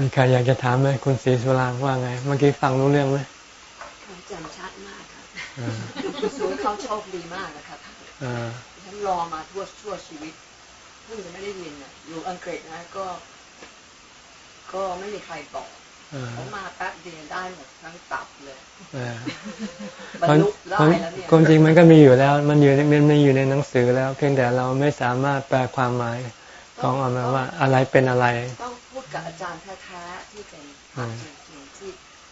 มีใครอยากจะถามไหมคุณศรีสุรางว่าไง เมื่อกี้ฟังรู้เรื่องไหมเขาจำชัดมากค่ะสูงเขาโชคดีมากนะคะฉันรอมาทั่วชั่วชีวิตเพิ่งจะไม่ได้ยินอยู่อังกฤษนะก็ ก็ไม่มีใครบอกเขามาแป๊บเดียวได้หมดทั้งตับเลยบรรลุได้แล้วเนี่ยความจริงมันก็มีอยู่แล้ว มันอยู่มันมีอยู่ในหนังสือแล้ว เพียงแต่เราไม่สามารถแปลความหมายของออกมาว่าอะไรเป็นอะไรต้องพูดกับอาจารย์แ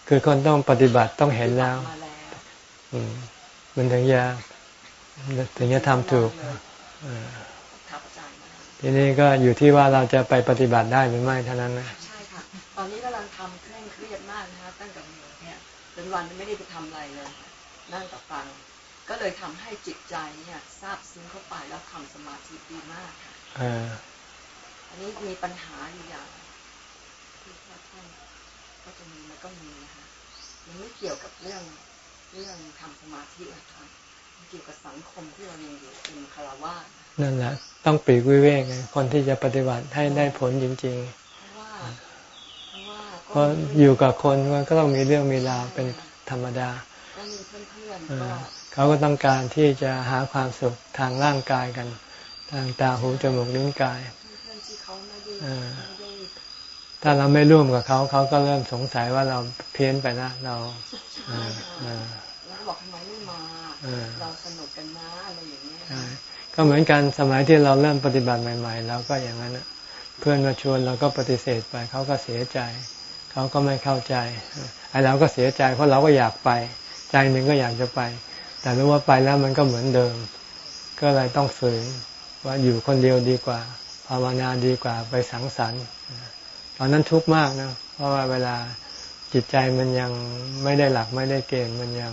คือคนต้องปฏิบัติต้องเห็นแล้วอืมมันถึงจะถึงจะทำถูกทีนี้ก็อยู่ที่ว่าเราจะไปปฏิบัติได้หรือไม่เท่านั้นนะใช่ค่ะตอนนี้กำลังทำเคร่งเครียดมากนะคะตั้งแต่เนี่ยเป็นวันไม่ได้ไปทำอะไรเลยนั่งกับฟัง ก็เลยทำให้จิตใจเนี่ยทราบซึ้งเข้าไปแล้วทำสมาธิดีมากค่ะอันนี้มีปัญหาอยู่อย่างที่ท่านก็จะมีมันก็มีนะคะมัน ไม่เกี่ยวกับเรื่องเรื่องทำสมาธินะคะมันเกี่ยวกับสังคมที่เรายังอยู่เป็นคารวะนั่นแหละ ต้องปีกวิเวกคนที่จะปฏิบัติให้ได้ผลจริง ๆ เพราะอยู่กับคนมันก็ต้องมีเรื่องมีราวเป็นธรรมดาเขาก็ต้องการที่จะหาความสุขทางร่างกายกัน ทางตาหูจมูกลิ้นกาย ถ้าเราไม่ร่วมกับเขาเขาก็เริ่มสงสัยว่าเราเพี้ยนไปนะเราเราบอกทำไมไม่มาเราสนุกกันนะอะไรอย่างเงี้ยก็เหมือนกันสมัยที่เราเริ่มปฏิบัติใหม่ๆเราก็อย่างนั้นเพื่อนมาชวนเราก็ปฏิเสธไปเขาก็เสียใจเขาก็ไม่เข้าใจไอ้เราก็เสียใจ เพราะเราก็อยากไป ใจหนึ่งก็อยากจะไป แต่รู้ว่าไปแล้วมันก็เหมือนเดิม ก็เลยต้องฝืนว่าอยู่คนเดียวดีกว่า ภาวนาดีกว่าไปสังสรรค์ ตอนนั้นทุกข์มากนะเพราะว่าเวลาจิตใจมันยังไม่ได้หลักไม่ได้เกณฑ์มันยัง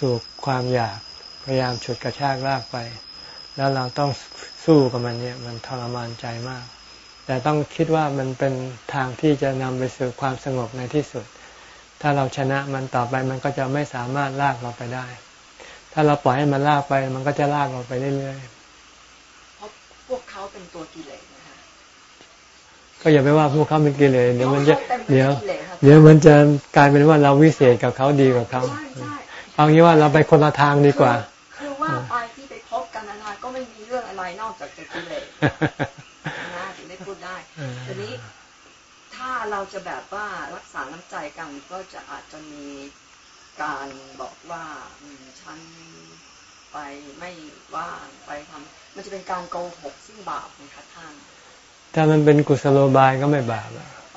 ถูกความอยากพยายามฉุดกระชากลากไป แล้วเราต้องสู้กับมันเนี่ย มันทรมานใจมาก แต่ต้องคิดว่ามันเป็นทางที่จะนำไปสู่ความสงบในที่สุด ถ้าเราชนะมันต่อไปมันก็จะไม่สามารถลากเราไปได้ ถ้าเราปล่อยให้มันลากไป มันก็จะลากเราไปเรื่อยๆเพราะพวกเขาเป็นตัวกิเลส ก็อย่าไปว่าพวกเขาเป็นกิเลสเดี๋ยวมันจะเดี๋ยว เดี๋ยวมันจะกลายเป็นว่าเราวิเศษกับเขาดีกว่าเขาเอางี้ว่าเราไปคนละทางดีกว่า คือว่าไปที่ไปพบกันนานก็ไม่มีเรื่องอะไรนอกจากจะกิเลสนะถึงได้พูดได้ทีนี้ถ้าเราจะแบบว่ารักษาน้ำใจกันก็จะอาจจะมีการบอกว่าฉันไปไม่ว่างไปทำมันจะเป็นการโกหกซึ่งบาปนะคะท่าน ถ้ามันเป็นกุศโลบายก็ไม่บาป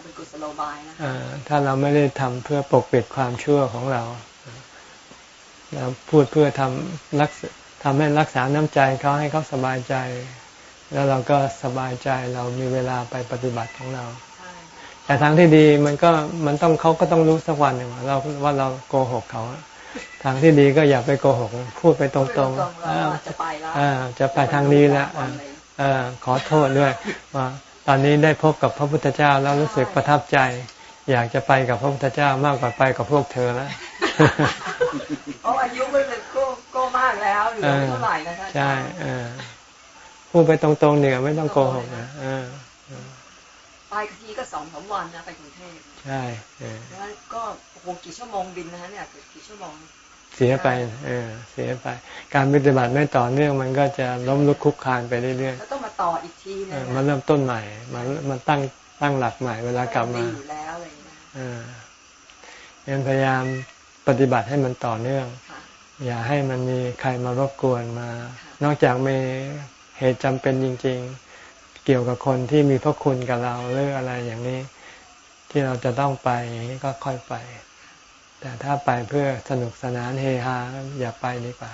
เป็นกุศโลบายนะถ้าเราไม่ได้ทำเพื่อปกปิดความชั่วของเราเราพูดเพื่อทำรักทำให้รักษาน้ำใจเขาให้เขาสบายใจ แล้วเราก็สบายใจเรามีเวลาไปปฏิบัติของเรา แต่ทางที่ดีมันก็มันต้องเขาก็ต้องรู้สักวันหนึ่งว่าเราว่าเราโกหกเขาทางที่ดีก็อย่าไปโกหก พูดไปตรงๆจะไปแล้วจะไปทางนี้แล้วขอโทษด้วยว่า ตอนนี้ได้พบกับพระพุทธเจ้าแล้วรู้สึกประทับใจ อยากจะไปกับพระพุทธเจ้ามากกว่าไปกับพวกเธอแล้วเพราะอายุมันเลยก็ก็มากแล้วหรือเท่าไหร่นะคะใช่พูดไปตรงๆเนี่ยไม่ต้องโกหกนะไปทีก็สองสามวันนะไปกรุงเทพใช่แล้วก็โอ้โหกี่ชั่วโมงบินนะฮะเนี่ยกี่ชั่วโมง เสียไปเออเสียไป การปฏิบัติไม่ต่อเนื่องมันก็จะล้มลุกคุกคานไปเรื่อยๆต้องมาต่ออีกทีนึงมันเริ่มต้นใหม่มันมันตั้งตั้งหลักใหม่เวลากลับมาอยู่แล้วอะไรอย่างเงี้ยเออยังพยายามปฏิบัติให้มันต่อเนื่อง อย่าให้มันมีใครมารบกวนมา นอกจากมีเหตุจำเป็นจริง ๆ เกี่ยวกับคนที่มีพระคุณกับเราหรืออะไรอย่างนี้ ที่เราจะต้องไปอย่างนี้ก็ค่อยไป แต่ถ้าไปเพื่อสนุกสนานเฮฮาอย่าไปดีกว่า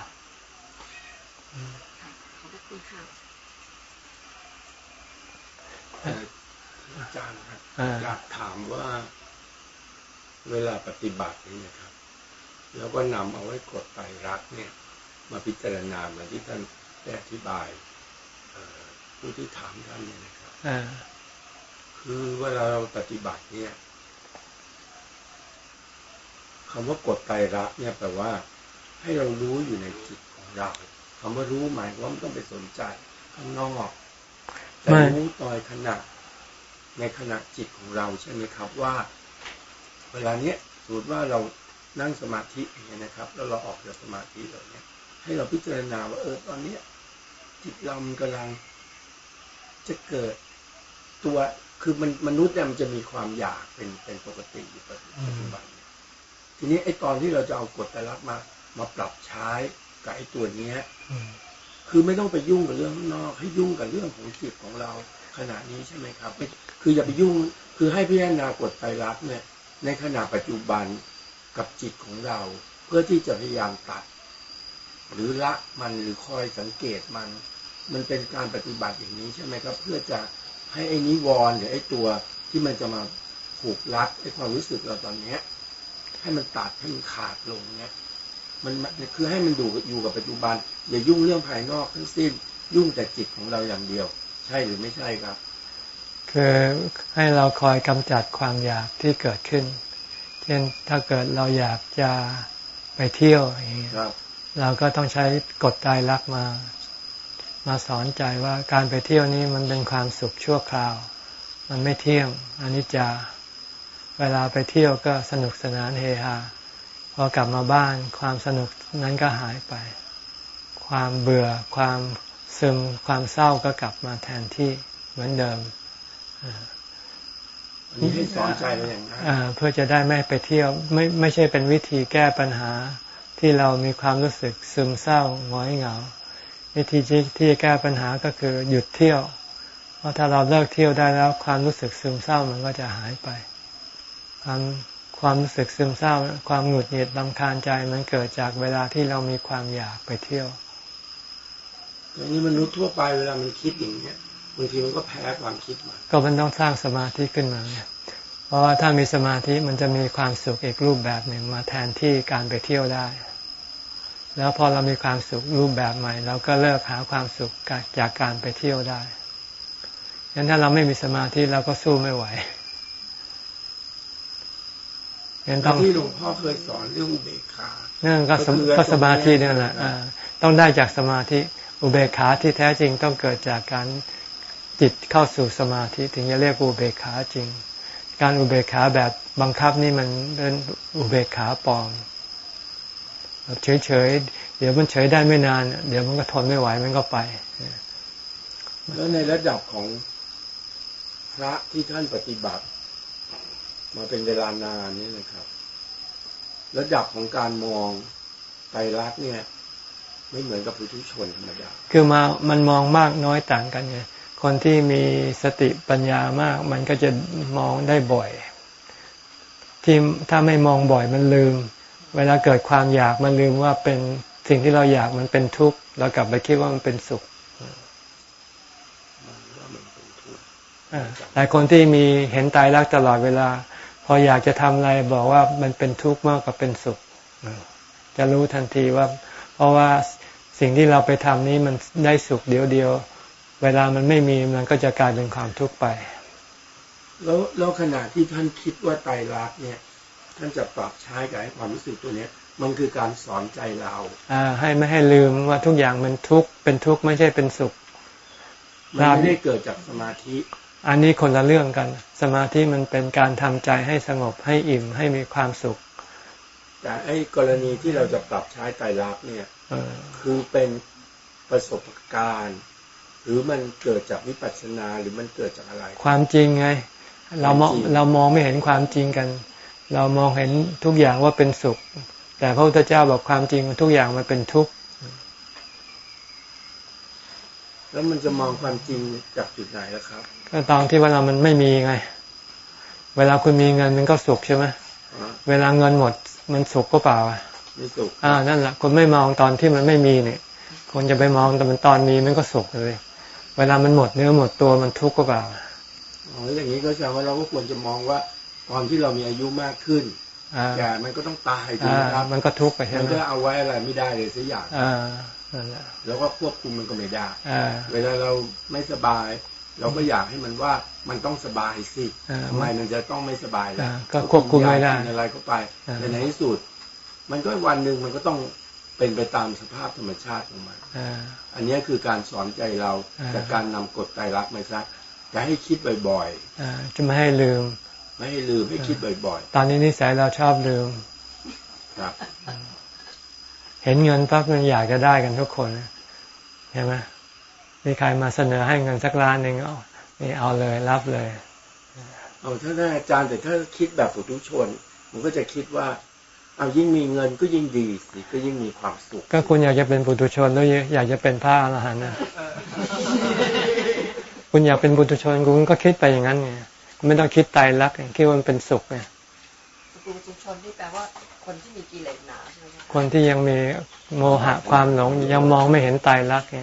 อาจารย์ครับอยากถามว่า เวลาปฏิบัตินี่นะครับ แล้วก็นำเอาไว้กดไตรักเนี่ย มาพิจารณาเหมือนที่ท่านได้อธิบายผู้ที่ถามท่านเนี่ยนะครับคือเวลาเราปฏิบัติเนี่ย คำว่ากดไตรักเนี่ยแปลว่า ให้เรารู้อยู่ในจิตของเราคำว่ารู้หมายว่าไม่ต้องไปสนใจข้างนอกแต่รู้ต่อยขณะ ในขณะจิตของเราใช่ไหมครับว่า เวลาเนี้ยสมมติว่าเรานั่งสมาธิอย่างเงี้ยนะครับ แล้วเราออกจากสมาธิเราเนี่ยให้เราพิจารณาว่าเออตอนเนี้ยจิตเรามันกำลังจะเกิดตัวคือมันมนุษย์เนี่ยมันจะมีความอยากเป็นเป็นปกติอยู่ปัจจุบัน ทีนี้ไอ้ตอนที่เราจะเอากฎแต่ละมา มาปรับใช้กับไอ้ตัวเนี้ยคือไม่ต้องไปยุ่งกับเรื่องนอก ให้ยุ่งกับเรื่องของจิตของเราขณะนี้ใช่ไหมครับคืออย่าไปยุ่งคือให้พิจารณากฎไตรลักษณ์เนี่ย ในขณะปัจจุบันกับจิตของเรา เพื่อที่จะพยายามตัด หรือละมันหรือคอยสังเกตมัน มันเป็นการปฏิบัติอย่างนี้ใช่ไหมครับ เพื่อจะให้ไอ้นิวรณ์หรือไอ้ตัวที่มันจะมาผูกรัดไอ้ความรู้สึกเราตอนเนี้ย ให้มันตัดให้มันขาดลงเนี่ยมันคือให้มันดูอยู่กับปัจจุบัน อย่ายุ่งเรื่องภายนอกทั้งสิ้น ยุ่งแต่จิตของเราอย่างเดียว ใช่หรือไม่ใช่ครับ คือให้เราคอยกำจัดความอยากที่เกิดขึ้น เช่นถ้าเกิดเราอยากจะไปเที่ยวอย่างนี้เราก็ต้องใช้กฎใจรักมา มาสอนใจว่าการไปเที่ยวนี้มันเป็นความสุขชั่วคราว มันไม่เที่ยงอันนี้จะ เวลาไปเที่ยวก็สนุกสนานเฮฮาพอกลับมาบ้านความสนุกนั้นก็หายไป ความเบื่อความซึมความเศร้าก็กลับมาแทนที่เหมือนเดิมนี่ให้สอนใจเราอย่างนั้นเพื่อจะได้ไม่ไปเที่ยว ไม่ไม่ใช่เป็นวิธีแก้ปัญหาที่เรามีความรู้สึกซึมเศร้าหงอยเหงา วิธีที่แก้ปัญหาก็คือหยุดเที่ยว เพราะถ้าเราเลิกเที่ยวได้แล้วความรู้สึกซึมเศร้ามันก็จะหายไป ความความรู้สึกซึมเศร้า ความหงุดหงิดลำคาญใจมันเกิดจากเวลาที่เรามีความอยากไปเที่ยวอย่างนี้มนุษย์ทั่วไปเวลามันคิดอย่างเนี้ยบางทีมันก็แพ้ความคิดมา ก็มันต้องสร้างสมาธิขึ้นมาเนี่ยเพราะว่าถ้ามีสมาธิมันจะมีความสุขอีกรูปแบบหนึ่งมาแทนที่การไปเที่ยวได้ แล้วพอเรามีความสุขรูปแบบใหม่เราก็เลิกหาความสุขจากการไปเที่ยวได้งั้นถ้าเราไม่มีสมาธิเราก็สู้ไม่ไหว งั้นต้องที่หลวงพ่อเคยสอนเรื่องอุเบกขานั่นก็สมาธินี่แหละต้องได้จากสมาธิอุเบกขาที่แท้จริงต้องเกิดจากการจิตเข้าสู่สมาธิถึงจะเรียกอุเบกขาจริง การอุเบกขาแบบบังคับนี่มันเป็นอุเบกขาปลอมเฉยๆเดี๋ยวมันเฉยได้ไม่นาน เดี๋ยวมันก็ทนไม่ไหวมันก็ไปแล้วในระดับของพระที่ท่านปฏิบัติ มาเป็นเวลานานนี่นะครับ ระดับของการมองไตรลักษณ์เนี่ย ไม่เหมือนกับผู้ทุชนธรรมดาคือมามันมองมากน้อยต่างกันไงคนที่มีสติปัญญามาก มันก็จะมองได้บ่อย ที่ถ้าไม่มองบ่อยมันลืม เวลาเกิดความอยากมันลืมว่าเป็นสิ่งที่เราอยากมันเป็นทุกข์เรากลับไปคิดว่ามันเป็นสุขหลายคนที่มีเห็นตายรักตลอดเวลา พออยากจะทำอะไรบอกว่ามันเป็นทุกข์มากกว่าเป็นสุข จะรู้ทันทีว่า เพราะว่าสิ่งที่เราไปทำนี้มันได้สุขเดียวเดียว เวลามันไม่มีมันก็จะกลายเป็นความทุกข์ไป แล้วแล้วขณะที่ท่านคิดว่าไตรลักษณ์เนี่ย ท่านจะปรับใช้กับความรู้สึกตัวเนี้ยมันคือการสอนใจเราอ่าให้ไม่ให้ลืมว่าทุกอย่างมันทุกข์เป็นทุกข์ไม่ใช่เป็นสุขมันไม่ได้เกิดจากสมาธิ อันนี้คนละเรื่องกัน สมาธิมันเป็นการทำใจให้สงบให้อิ่มให้มีความสุข แต่ไอ้กรณีที่เราจะปรับใช้ไตรลักษณ์เนี่ยคือเป็นประสบการณ์ หรือมันเกิดจากวิปัสสนาหรือมันเกิดจากอะไร ความจริงไง เรามองเรามองไม่เห็นความจริงกัน เรามองเห็นทุกอย่างว่าเป็นสุข แต่พระพุทธเจ้าบอกความจริงทุกอย่างมันเป็นทุกข์ แล้วมันจะมองความจริงจากจุดไหนล่ะครับก็ตอนที่เวลามันไม่มีไง เวลาคุณมีเงินมันก็สุขใช่ไหมเวลาเงินหมดมันสุขก็เปล่าอะไม่สุขอ่านั่นแหละคนไม่มองตอนที่มันไม่มีเนี่ยคนจะไปมองแต่มันตอนมีมันก็สุขเลย เวลามันหมดเนื้อหมดตัวมันทุกข์ก็เปล่าอ๋ออย่างนี้ก็แสดงว่าเราก็ควรจะมองว่าตอนที่เรามีอายุมากขึ้นแก่มันก็ต้องตายถูกไหมครับมันก็ทุกข์ไปใช่ไหมมันก็เอาไว้อะไรไม่ได้เลยสักอย่างอ่า แล้วก็ควบคุมมันก็ไม่ได้เวลาเราไม่สบาย เราก็อยากให้มันว่ามันต้องสบายสิทำไมมันจะต้องไม่สบายล่ะก็ควบคุมไม่ได้อะไรก็ไปแต่ในที่สุด มันก็วันหนึ่งมันก็ต้องเป็นไปตามสภาพธรรมชาติของมันอันนี้คือการสอนใจเราจากการนำกฎไตรลักษณ์มาซักจะให้คิดบ่อยอ่าจะไม่ให้ลืมๆไม่ให้ลืมให้คิดบ่อยตอนนี้นิสัยเราชอบลืมๆครับ เห็นเงินปั๊บมันอยากจะได้กันทุกคนใช่ไหมมีใครมาเสนอให้เงินสักล้านหนึ่งเอานี่เอาเลยรับเลยเอาถ้าได้อาจารย์แต่ถ้าคิดแบบปุถุชนมันก็จะคิดว่า เอายิ่งมีเงินก็ยิ่งดีสิก็ยิ่งมีความสุข ก็คุณอยากจะเป็นปุถุชนแล้วอยากจะเป็นพระอรหันต์นะคุณอยากเป็นปุถุชนคุณก็คิดไปอย่างนั้นไงไม่ต้องคิดไตรลักษณ์คิดว่ามันเป็นสุขไงปุถุชนนี่แปลว่าคนที่มีกิเลสหนาใช่ไหม คะคนที่ยังมีโมหะความหลงยังมองไม่เห็นไตรลักษณ์ไง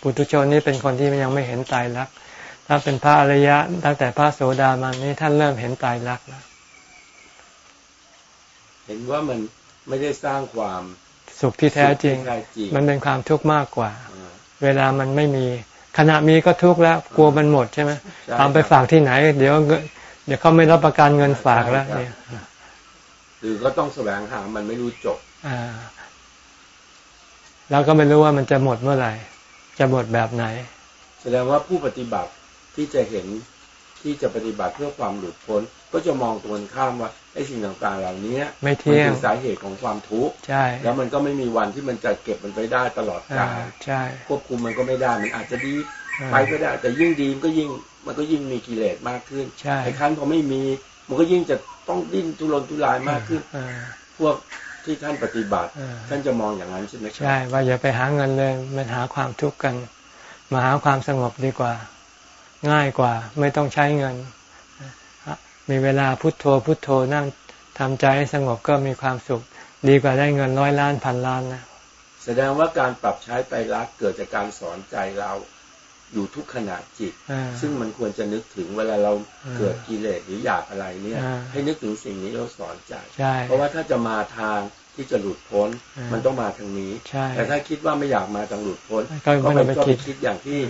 ปุถุชนนี่เป็นคนที่ยังไม่เห็นไตรลักษณ์ถ้าเป็นพระอริยะตั้งแต่พระโสดามันนี่ท่านเริ่มเห็นไตรลักษณ์แล้วเห็นว่ามันไม่ได้สร้างความสุขที่แท้จริงสุขที่แท้จริงมันเป็นความทุกข์มากกว่าอ่า เวลามันไม่มีขณะมีก็ทุกข์แล้วกลัวมันหมดใช่ไหมใช่ตามไปฝากที่ไหน เดี๋ยวเงินเดี๋ยวเขาไม่รับประกันเงินฝากแล้วใช่ครับเนี่ย หรือก็ต้องแสวงหามันไม่รู้จบอ่าเราก็ไม่รู้ว่ามันจะหมดเมื่อไหร่ จะหมดแบบไหน แสดงว่าผู้ปฏิบัติที่จะเห็นที่จะปฏิบัติเพื่อความหลุดพ้น ก็จะมองตรงกันข้ามว่าไอ้สิ่งต่างๆ เหล่านี้ไม่เที่ยงนคือสาเหตุของความทุกข์ใช่ แล้วมันก็ไม่มีวันที่มันจะเก็บมันไปได้ตลอดอ่ากาลใช่ ควบคุมมันก็ไม่ได้มันอาจจะดีอ่าไปก็ได้แต่ยิ่งดีมันก็ยิ่งมันก็ยิ่งมีกิเลสมากขึ้นใช่ไอ้ครั้นพอไม่มี มันก็ยิ่งจะ ต้องดิ้นทุรนทุรายมากขึ้นอ่าพวกที่ท่านปฏิบัติอ่าท่านจะมองอย่างนั้นใช่ไหมครัใช่ว่าอย่าไปหาเงินเลยมันหาความทุกข์กัน มาหาความสงบดีกว่า ง่ายกว่า ไม่ต้องใช้เงิน มีเวลาพุโทโธพุโทโธนั่งทำใจให้สงบก็มีความสุข ดีกว่าได้เงินร้อยล้านพันล้านนะแสดงว่าการปรับใช้ไตรลักษณ์เกิดจากการสอนใจเรา อยู่ทุกขณะจิตอ่าซึ่งมันควรจะนึกถึงเวลาเราอ่าเกิดกิเลสหรืออยากอะไรเนี่ยอ่าให้นึกถึงสิ่งนี้เราสอนใจใช่เพราะว่าถ้าจะมาทางที่จะหลุดพ้นอ่ามัมันต้องมาทางนี้ใช่แต่ถ้าคิดว่าไม่อยากมาทางหลุดพ้น ก็ไม่ไปต้องไปก็คิไปดคิดอย่างที่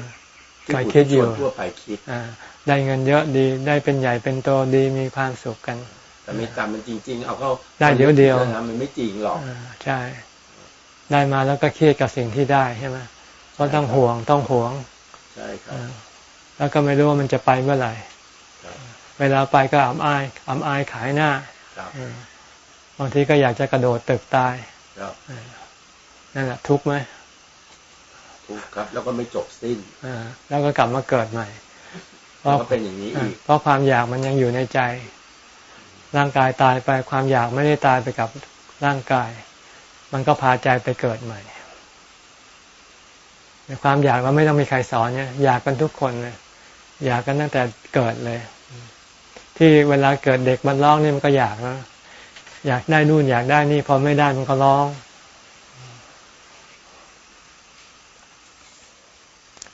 ที่ไปผู้คิดอยู่ชนทั่วไปคิดอ่าได้เงินเยอะดีได้เป็นใหญ่เป็นโตดีมีความสุขกัน แต่ไม่ตามมันจริง ๆ เอาเข้าได้เดี๋ยวเดียวนะมันไม่จริงหรอกอ่าใช่ ได้มาแล้วก็เครียดกับสิ่งที่ได้ใช่ไหมเพราะต้องห่วงต้องห่วง ใช่ครับอ่าแล้วก็ไม่รู้ว่ามันจะไปเมื่อไหร่ครับเวลาไปก็อับอายอับอายขายหน้าครับอืมบางทีก็อยากจะกระโดดตึกตายครับนั่นแหละทุกข์ไหมถูกครับ แล้วก็ไม่จบสิ้นอ่าแล้วก็กลับมาเกิดใหม่เพแล้วราะก็เป็นอย่างนี้อ่าอีกเพราะความอยากมันยังอยู่ในใจ ร่างกายตายไปความอยากไม่ได้ตายไปกับร่างกาย มันก็พาใจไปเกิดใหม่ใน ความอยากเราไม่ต้องมีใครสอนเนี่ยอยากกันทุกคนเลยอยากกันตั้งแต่เกิดเลย ที่เวลาเกิดเด็กมันร้องนี่มันก็อยากนะอยากได้นู่นอยากได้นี่พอไม่ได้มันก็ร้อง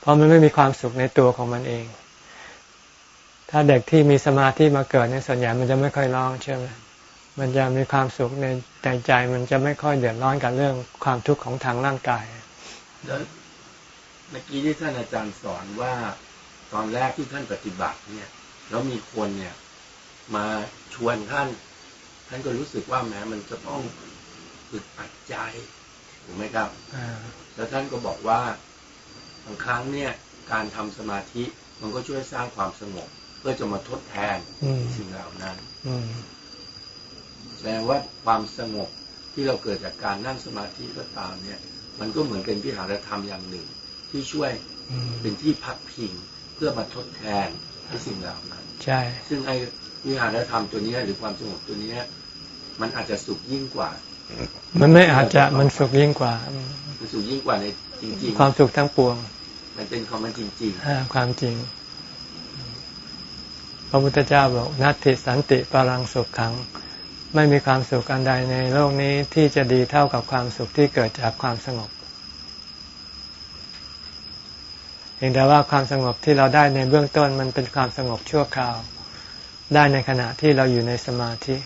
เพราะมันไม่มีความสุขในตัวของมันเอง ถ้าเด็กที่มีสมาธิมาเกิดในยส่วนใหญ่มันจะไม่ค่อยร้องใช่ไหมมันจะมีความสุขในใจใจ มันจะไม่ค่อยเดือดร้อนกับเรื่องความทุกข์ของทางร่างกายแล้ว เมื่อกี้ที่ท่านอาจารย์สอนว่าตอนแรกที่ท่านปฏิบัติเนี่ย แล้วมีคนเนี่ย มาชวนท่าน ท่านก็รู้สึกว่าแม้มันจะต้องอึดอัดใจถูกไหมครับอ่าแล้วท่านก็บอกว่าบางครั้งเนี่ย การทำสมาธิมันก็ช่วยสร้างความสงบเพื่อจะมาทดแทนอืมสิ่งเหล่านั้นอืมแสดงว่าความสงบที่เราเกิดจากการนั่งสมาธิก็ตามเนี่ย มันก็เหมือนเป็นวิหารธรรมอย่างหนึ่ง ที่ช่วยอืมเป็นที่พักพิงเพื่อมาทดแทนไอ้สิ่งเหล่านั้นใช่ ซึ่งไอ้วิหารธรรมตัวเนี้ยหรือความสงบตัวเนี้ยมันอาจจะสุขยิ่งกว่า มันไม่อาจจะมันสุขยิ่งกว่ามันสุขยิ่งกว่าในจริงความสุขทั้งปวงๆมันเป็นของมันจริงอ่าความจริงพระพุทธเจ้าบอกนัตติสันติปรังสุขขัง ไม่มีความสุขอันใดในโลกนี้ที่จะดีเท่ากับความสุขที่เกิดจากความสงบ เพียงแต่ว่าความสงบที่เราได้ในเบื้องต้นมันเป็นความสงบชั่วคราว ได้ในขณะที่เราอยู่ในสมาธิ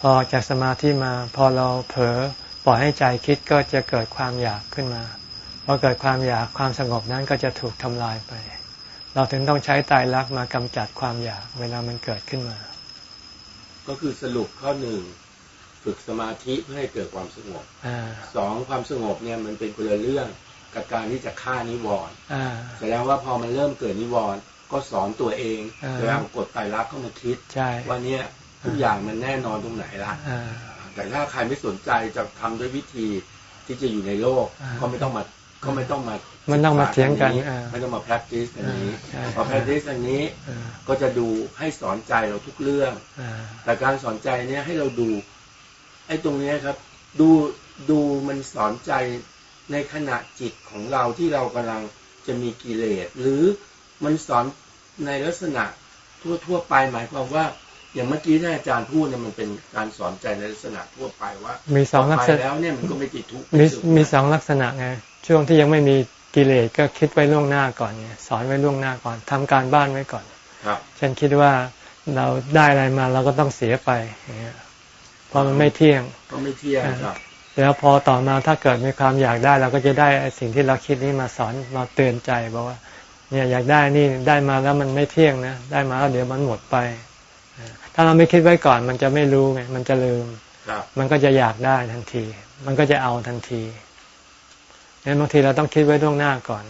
พอจากสมาธิมาพอเราเผลอปล่อยให้ใจคิดก็จะเกิดความอยากขึ้นมาพอเกิดความอยากความสงบนั้นก็จะถูกทำลายไป เราถึงต้องใช้ตายรักมากำจัดความอยากเวลามันเกิดขึ้นมาๆก็คือสรุปข้อหนึ่งฝึกสมาธิเพื่อให้เกิดความสงบอ่าสองความสงบเนี่ยมันเป็นคนละเรื่อง กับการที่จะฆ่านิวรณ์อ่าแสดงว่าพอมันเริ่มเกิดนิวรณ์ก็สอนตัวเองอ่าโดยเอากฎไตรลักษณ์เข้ามาคิดใช่ว่าเนี้ยทุกอย่างมันแน่นอนตรงไหนละอ่าแต่ถ้าใครไม่สนใจจะทำด้วยวิธีที่จะอยู่ในโลกอ่าก็ไม่ต้องมาก็ไม่ต้องมามันต้องมาเถียงกันศึษอ่าไม่ต้องมา practice อันนี้อ่าใช่พอ practice อันนี้อ่าก็จะดูให้สอนใจเราทุกเรื่องอ่าแต่การสอนใจเนี้ยให้เราดูไอ้ตรงเนี้ยครับ ดูดูมันสอนใจ ในขณะจิตของเราที่เรากำลังจะมีกิเลส หรือมันสอนในลักษณะทั่วทั่วๆไปหมายความว่า อย่างเมื่อกี้ที่อาจารย์พูดเนี่ยมันเป็นการสอนใจในลักษณะทั่วไปว่า มีสองลักษไปณะแล้วเนี่ยมันก็ไม่ติดทุกข์มีไสุขมีสองลักษณะไงช่วงที่ยังไม่มีกิเลสก็คิดไว้ล่วงหน้าก่อนไงสอนไว้ล่วงหน้าก่อนทำการบ้านไว้ก่อนครับฉันคิดว่าเราได้อะไรมาเราก็ต้องเสียไปอย่างเงี้ยเพราะมันไม่เที่ยงก็ไม่เที่ยงครับ แล้วพอต่อมาถ้าเกิดมีความอยากได้ เราก็จะได้ไอ้สิ่งที่เราคิดนี้มาสอนมาเตือนใจบอกว่า เนี่ยอยากได้นี่ได้มาแล้วมันไม่เที่ยงนะได้มาแล้วเดี๋ยวมันหมดไปอ่าถ้าเราไม่คิดไว้ก่อน มันจะไม่รู้ไงมันจะลืมครับมันก็จะอยากได้ทันที มันก็จะเอาทันทีงั้นบางทีเราต้องคิดไว้ล่วงหน้าก่อน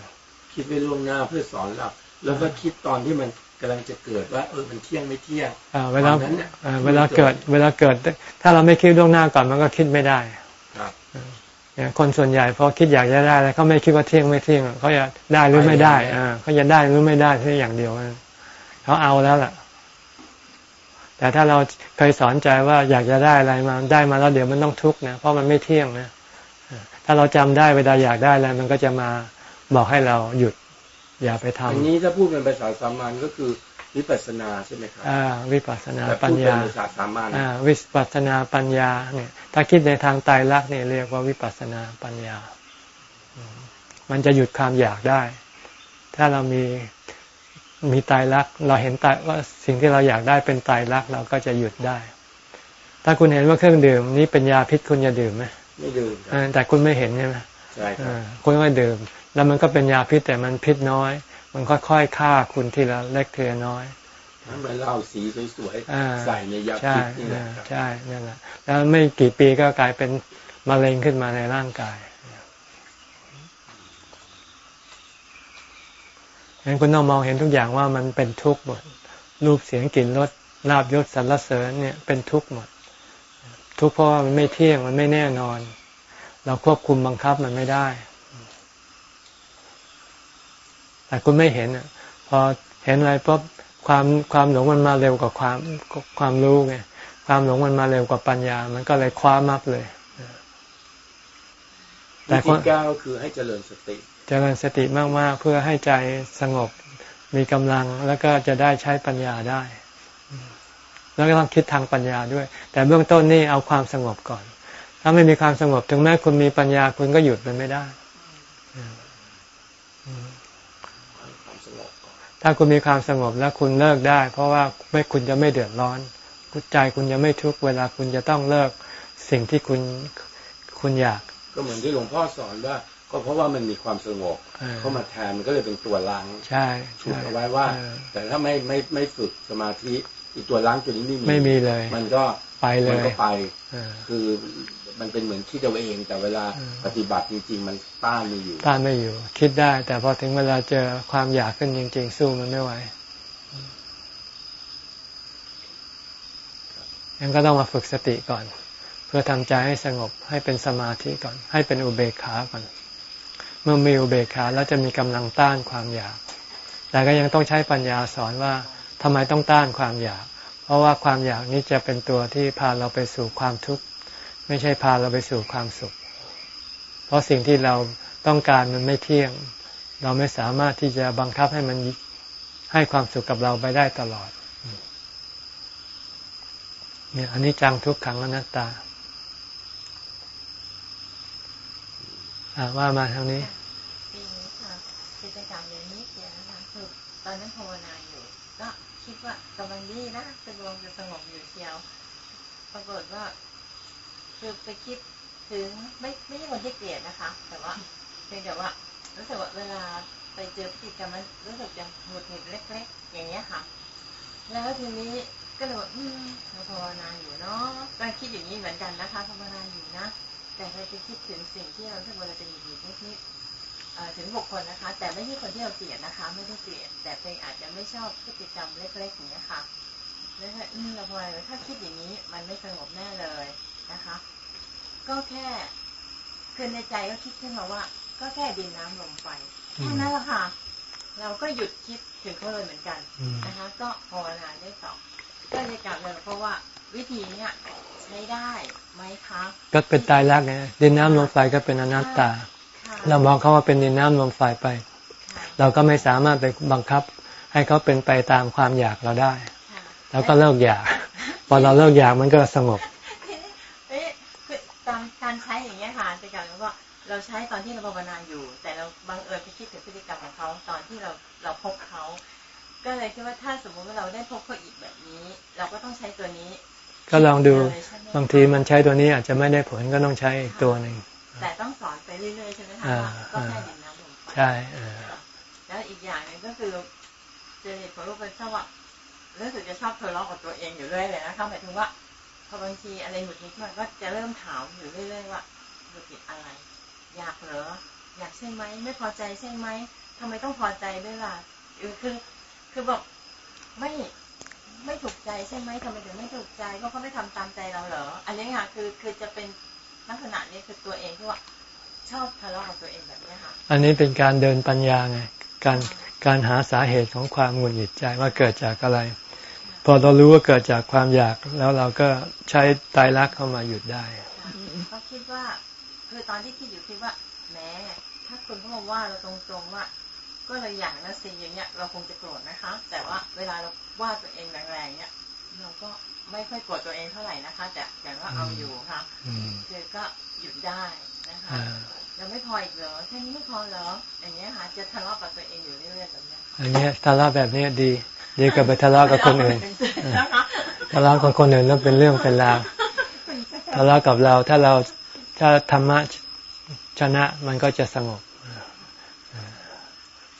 คิดไว้ล่วงหน้าเพื่อสอนเราแล้วก็คิดตอนที่มันกำลังจะเกิดว่าเออมันเที่ยงไม่เที่ยงอ่าเวลาตอนนั้นเนี่ยอ่าเวลาเกิด เวลาเกิด ถ้าเราไม่คิดล่วงหน้าก่อนมันก็คิดไม่ได้ ครับเนี่ยคนส่วนใหญ่พอคิดอยากจะได้แล้วเขาไม่คิดว่าเที่ยงไม่เที่ยงเขาอยากได้หรือไม่ได้อ่าเขาจะได้หรือไม่ได้แค่อย่างเดียวเองเขาเอาแล้วล่ะ แต่ถ้าเราเคยสอนใจว่าอยากจะได้อะไรมาได้มาแล้วเดี๋ยวมันต้องทุกข์นะเพราะมันไม่เที่ยงนะอ่าถ้าเราจำได้เวลาอยากได้อะไรมันก็จะมาบอกให้เราหยุด อย่าไปทำอันนี้ถ้าพูดเป็นภาษาสามัญก็คือ วิปัสสนาใช่ไหมครับอ่าวิปัสสนาแต่ปัญพูดเป็นญาภาษาสามัญอ่าวิปัสสนาปัญญาเนี่ยถ้าคิดในทางไตรลักษณ์เนี่ยเรียกว่าวิปัสสนาปัญญาอืมมันจะหยุดความอยากได้ ถ้าเรามีมีไตรลักษณ์เราเห็นไตรว่าสิ่งที่เราอยากได้เป็นไตรลักษณ์เราก็จะหยุดได้ ถ้าคุณเห็นว่าเครื่องดื่มนี้เป็นยาพิษคุณจะดื่มไหมไม่ดื่มคอ่ารับแต่คุณไม่เห็นใช่ไหมใช่ครับอ่าคุณไม่ดื่ม แล้วมันก็เป็นยาพิษแต่มันพิษน้อย มันค่อยๆฆ่าคุณทีละเล็กทีละน้อยให้มันเหล่าสีสวยอ่าๆใส่ในยาใช่พิษนี่แหละครับใช่นั่นแหละแล้วไม่กี่ปีก็กลายเป็นมะเร็งขึ้นมาในร่างกายงั้นคุณต้องมองเห็นทุกอย่างว่ามันเป็นทุกข์หมด รูปเสียงกลิ่นรสลาบยศสรรเสริญเนี่ยเป็นทุกข์หมด ทุกข์เพราะว่ามันไม่เที่ยงมันไม่แน่นอน เราควบคุมบังคับมันไม่ได้ แต่คุณไม่เห็นอะพอเห็นอะไรปุ๊บความความหลงมันมาเร็วกว่าความความรู้ไงความหลงมันมาเร็วกว่าปัญญา มันก็เลยคว้ามับเลยแต่วิคธีนเก้าก็คือให้เจริญสติ เจริญสติมากๆ เพื่อให้ใจสงบมีกำลังแล้วก็จะได้ใช้ปัญญาได้ แล้วก็ต้องคิดทางปัญญาด้วย แต่เบื้องต้นนี่เอาความสงบก่อน ถ้าไม่มีความสงบถึงแม้คุณมีปัญญาคุณก็หยุดมันไม่ได้ ความสงบก่อน ถ้าคุณมีความสงบแล้วคุณเลิกได้ เพราะว่าไม่คุณจะไม่เดือดร้อนใจคุณจะไม่ทุกข์เวลาคุณจะต้องเลิกสิ่งที่คุณคุณอยาก ก็เหมือนที่หลวงพ่อสอนว่า ก็เพราะว่ามันมีความสงบอ่าเข้ามาแทนมันก็เลยเป็นตัวล้างใช่ถูกใช่เอาไว้ว่าเออแต่ถ้าไม่ไม่ไม่ฝึกสมาธิอีตัวล้างตัวนี้ไม่มีไม่มีเลย มันก็ไปเลมันยก็ไปเออคือ มันเป็นเหมือนคิดเอาเอง แต่เวลาอืมปฏิบัติจริงๆมันต้านไม่อยู่ ต้านไม่อยู่ คิดได้ แต่พอถึงเวลาเจอความอยากขึ้นจริง ๆ สู้มันไม่ไหวยังก็ต้องมาฝึกสติก่อน เพื่อทำใจให้สงบให้เป็นสมาธิก่อน ให้เป็นอุเบกขาก่อน เมื่อมีอุเบกขาแล้วจะมีกำลังต้านความอยาก แต่ก็ยังต้องใช้ปัญญาสอนว่าทำไมต้องต้านความอยาก เพราะว่าความอยากนี้จะเป็นตัวที่พาเราไปสู่ความทุกข์ ไม่ใช่พาเราไปสู่ความสุข เพราะสิ่งที่เราต้องการมันไม่เที่ยง เราไม่สามารถที่จะบังคับให้มันให้ความสุขกับเราไปได้ตลอด เนี่ยอันนี้จังทุกขังอนัตตาอ่าว่ามาทางนี้ปีนี้ค่ะกิจกรรมเรียนนิดเดียวนะคะคือตอนนั้นภาวนาอยู่ ก็คิดว่ากำลังดีนะจะรวมจะสงบอยู่เชียว ปรากฏว่า คือไปคิดถึงไม่ไม่ใช่คนที่เกลียดนะคะ แต่ว่าเพียงแต่ว่ารู้สึกว่าเวลาไปเจอพฤติกรรมมันรู้สึกจะหงุดหงิดเล็ก ๆ อย่างเงี้ยค่ะ แล้วทีนี้ก็เลยว่าอืมเราภาวนาอยู่เนาะก็คิดอย่างนี้เหมือนกันนะคะภาวนาอยู่นะ แต่เราไปคิดถึงสิ่งที่เราถ้าเวลาจะหงุดหงิดนิดๆถึงบุคคลนะคะ แต่ไม่ใช่คนที่เราเกลียดนะคะ ไม่ได้เกลียดแต่เป็นอาจจะไม่ชอบพฤติกรรมเล็กๆอย่างนี้ยค่ะแล้วก็อืมเราพอถ้าคิดอย่างนี้มันไม่สงบแน่เลย นะคะ ก็แค่คือในใจก็คิดขึ้นมาว่า ก็แค่ดินน้ำลมไฟแค่นั้นแหละค่ะ เราก็หยุดคิดถึงเขาเลยเหมือนกันอืมนะคะ ก็ภาวนาได้ต่อก็เลยกลับเลยเพราะว่าวิธีเนี้ยใช้ได้ไหมคะก็เป็นตายรักไงดินน้ำลมไฟก็เป็นอนัตตาค่ะเรามองเขาว่าเป็นดินน้ำลมไฟไปค่ะเราก็ไม่สามารถไปบังคับ ให้เขาเป็นไปตามความอยากเราได้ค่ะแล้วก็เลิกอยาก พอเราเลิกอยากมันก็สงบ เอ๊ะคือตามการใช้อย่างเงี้ยค่ะจะกล่าวว่า เราใช้ตอนที่เราภาวนาอยู่ แต่เราบังเอิญไปคิดถึงพฤติกรรมของเขาตอนที่เราเราพบเขา ก็เลยคิดว่าถ้าสมมุติว่าเราได้พบเขาอีกแบบนี้ เราก็ต้องใช้ตัวนี้ ก็ลองดูเลยใช่ไหมคะบางทีมันใช้ตัวนี้อาจจะไม่ได้ผลก็ต้องใช้อีกตัวหนึ่งแต่ต้องสอนไปเรื่อยๆใช่ไหมคะอ่าว่าก็แค่ดินน้ำลมไฟใช่เออแล้วอีกอย่างหนึงก็คือเจริญของลูกเป็นชอบว่ารู้สึกจะชอบทะเลาะกับตัวเองอยู่เรื่อยเลยนะคะหมายถึงว่าพอบางทีอะไรหงุดหงิดขึ้นมาก็จะเริ่มถามอยู่เรื่อยๆว่าหงุดหงิดอะไร อยากเหรอ อยากใช่ไหม ไม่พอใจใช่ไหมทำไมต้องพอใจด้วยล่ะเออคือ คือบอกไม่ไม่ถูกใจใช่ไหมทำไมถึงไม่ถูกใจก็เขาไม่ทำตามใจเราเหรอ อันนี้ค่ะคือคือจะเป็นลักษณะนี้คือตัวเองที่ว่าชอบทะเลาะกับตัวเองแบบเนี้ยค่ะ อันนี้เป็นการเดินปัญญาไง การการหาสาเหตุของความหงุดหงิดใจว่าเกิดจากอะไร พอเรารู้ว่าเกิดจากความอยากแล้วเราก็ใช้ไตรลักษณ์เข้ามาหยุดได้ก็คิดว่าคือ ตอนที่คิดอยู่คิดว่าแหม้ถ้าคุณเขามาว่าเราตรงๆว่า ก็เลยอย่างนะสิอย่างเงี้ย เราคงจะโกรธนะคะ แต่ว่าเวลาเราว่าตัวเองแรงๆเนี่ยเราก็ไม่ค่อยโกรธตัวเองเท่าไหร่นะคะ แต่อย่างว่าเอาอยู่ค่ะอืมคือก็หยุดได้นะคะอ่ายังไม่พออีกเหรอแค่นี้ไม่พอเหรออย่างเงี้ยค่ะ จะทะเลาะกับตัวเองอยู่เรื่อยๆแบบเนี้ยอันนี้ทะเลาะแบบนี้ดีดีกว่าไปทะเลาะกับคนอื่นนะคะทะเลาะกับคนอื่นแล้วเป็นเรื่องเป็นราวทะเลาะกับเราถ้าเรา ถ้าธรรมะชนะมันก็จะสงบ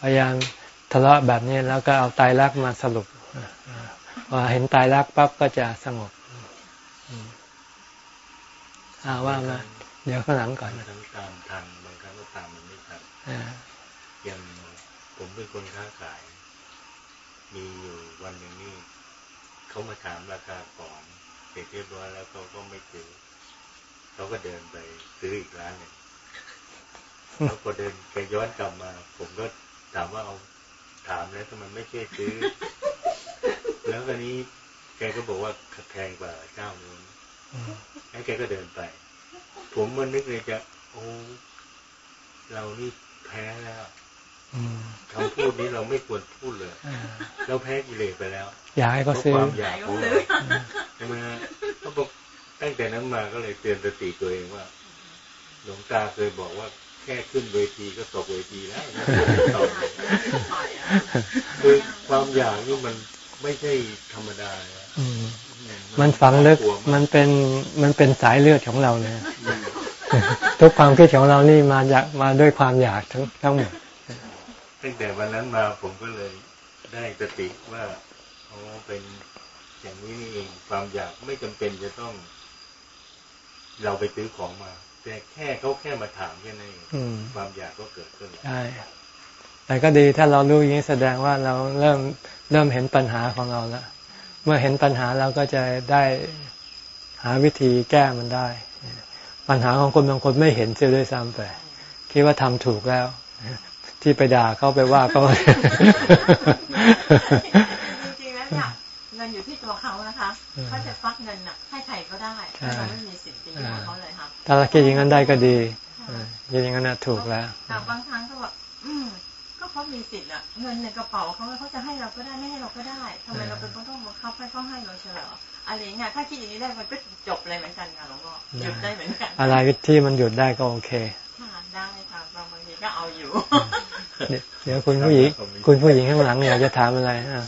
พยายามทะเลาะแบบนี้แล้วก็เอาตายรักษณ์มาสรุปพอเห็นตายรักษณ์ปั๊บก็จะสงบอาว่ามาเดี๋ยวข้างหลังก่อนบางครั้งตามทันบางครั้งก็ตามมันไม่ทันอ่าอย่างผมเป็นคนค้าขาย มีอยู่วันหนึ่งนี่เขามาถามราคาของเสร็จเรียบร้อยแล้วเขาก็ไม่ซื้อ เขาก็เดินไปซื้ออีกร้านหนึ่งแล้วพอเดินไปย้อนกลับมา ผมก็ถามว่าเอาถามแล้วทำไมไม่ช่วยซื้อ แล้วก็นี้แกก็บอกว่าแพงกว่าเจ้านู้นแล้วแกก็เดินไป ผมมันนึกเลยจะโอ้เรานี่แพ้แล้วอืมคำพูดนี้เราไม่ควรพูดเลยอ่าเราแพ้กิเลสไปแล้ว อยากให้เพเขาราะซื้อความอยากของเราใช่ไหมฮะเขาบอก ตั้งแต่นั้นมาก็เลยเตือนสติตัวเองว่า หลวงตาเคยบอกว่าแค่ขึ้นเวทีก็ตกเวทีแล้วนะตกคือความอยากนี่มันไม่ใช่ธรรมดาเลยอะอืมมันฝังลึกากลัวมันเป็นมันเป็นสายเลือดของเราเลยทุกความคิดของเรานี่มาจากมาด้วยความอยากทั้งทั้งหมดตั้งแต่วันนั้นมาผมก็เลยได้สติว่าอ๋อเป็นอย่างนี้นี่เองความอยากไม่จำเป็นจะต้อง เราไปซื้อของมา แต่แค่เขาแค่มาถามแค่นั้นเองอืมความอยากก็เกิดขึ้นแล้วใช่แต่ก็ดีถ้าเรารู้อย่างนี้แสดงว่าเราเริ่มเริ่มเห็นปัญหาของเราแล้วเมื่อเห็นปัญหาเราก็จะได้หาวิธีแก้มันได้ ปัญหาของคนบางคนไม่เห็นเสียด้วยซ้ำไปคิดว่าทำถูกแล้ว ที่ไปด่าเขาไปว่าเขาจริงๆแล้วเนี่ยเงินอยู่ที่ตัวเขานะคะ เขาจะฟักเงินน่ะให้ใครก็ได้ถ้าเราไม่มีสิทธิ์เป็นของเขาเลยค่ะถ้าเราคิดอย่างนั้นได้ก็ดีเออคิดอย่างนั้นนะถูกแล้วแต่บางครั้งก็แบบอืมก็เขามีสิทธิ์อะเงินในกระเป๋าเขาเขาจะให้เราก็ได้ไม่ให้เราก็ได้ทำไมเราเป็นคนต้องบังคับให้เขาให้เราเฉลออะไรอย่างเงี้ยถ้าคิดอย่างนี้ได้มันก็จบเลยเหมือนกันค่ะหลวงพ่อหยุดได้เหมือนกันอะไรที่มันหยุดได้ก็โอเคค่ะได้ค่ะบางบางทีก็เอาอยู่เดี๋ยวเดี๋ยวคุณผู้หญิงคุณผู้หญิงข้างหลังอยากจะถามอะไรอะ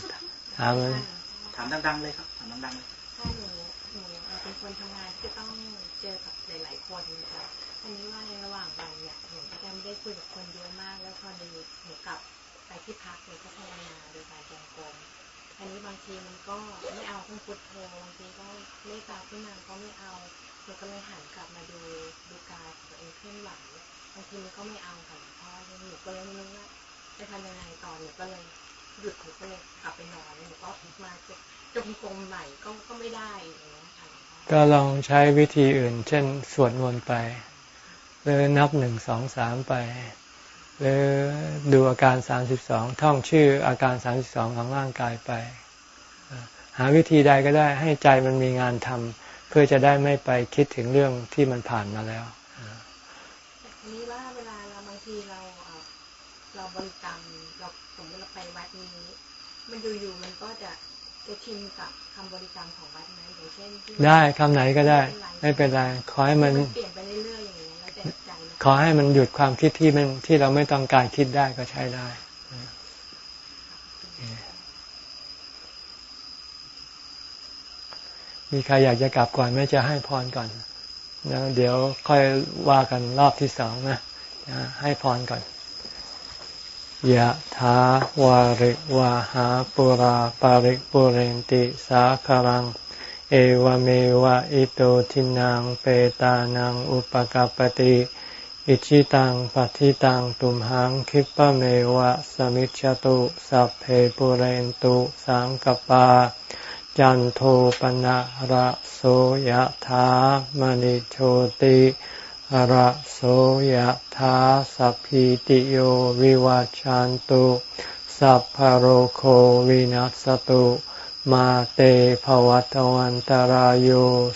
ถามมันถามดังๆเลยครับถามดังๆเลย ถ้าหนูหนูเป็น คนทำงานที่ต้องเจอกับหลาย ๆ คนนะคะอันนี้ว่าในระหว่างวันเนี่ยหนูก็จะไม่ได้คุยกับคนเยอะมาก แล้วพอดีหนูกลับไปที่พักหนูก็ภาวนาโดยการจงกรมอันนี้บางทีมันก็ไม่เอาต้องพุทโธบางทีก็เมตตาขึ้นมาก็ไม่เอาหนูก็เลยหันกลับมาดูดูกายของตัวเองเคลื่อนไหวบางทีมันก็ไม่เอาค่ะหลวงพ่อหนูก็เลยไม่รู้ว่าจะทำยังไงต่อหนูก็เลยหยุดหนูก็เลยกลับไปนอนแล้วหนูก็มาจะจงกรมใหม่ก็ก็ไม่ได้อย่างเงี้ย ก็ลองใช้วิธีอื่น เช่น สวดมนต์ไป หรือนับหนึ่งสองสามไป หรือดูอาการสามสิบสองท่องชื่ออาการสามสิบสองของร่างกายไป หาวิธีใดก็ได้ให้ใจมันมีงานทำเพื่อจะได้ไม่ไปคิดถึงเรื่องที่มันผ่านมาแล้วนี้ว่าเวลาเราบางทีเราเราบริกรรมเราสมมติเราไปวัดนี้ มันอยู่ๆมันก็จะจะชินกับคำบริกรรมของวัดนั้น ได้คำไหนก็ได้ ไม่เป็นไรขอให้มันเปลี่ยนไปเรื่อยๆอย่างนี้ยแล้วแต่ใจเราขอให้มันหยุดความคิดที่มันที่เราไม่ต้องการคิดได้ก็ใช้ได้มีใครอยากจะกลับก่อนไหม่จะให้พรก่อนแล้วเดี๋ยวค่อยว่ากันรอบที่สองนะจะให้พรก่อนยะถาวาริวาหาปุราปาริปุเรนติสาคารัง เอวเมวะอิโตทินังเปตานังอุปกาปติอิชิตังปฏิตังตุมหังคิปะเมวะสมิจจตุสัพเพปุเรนตุสังกปา จันโทปนะระโสยถามณิโชติระโสยถาสัพพิติโยวิวัจจันตุสัพพโรโควินัสตุ มาเตภวัตวันตารโย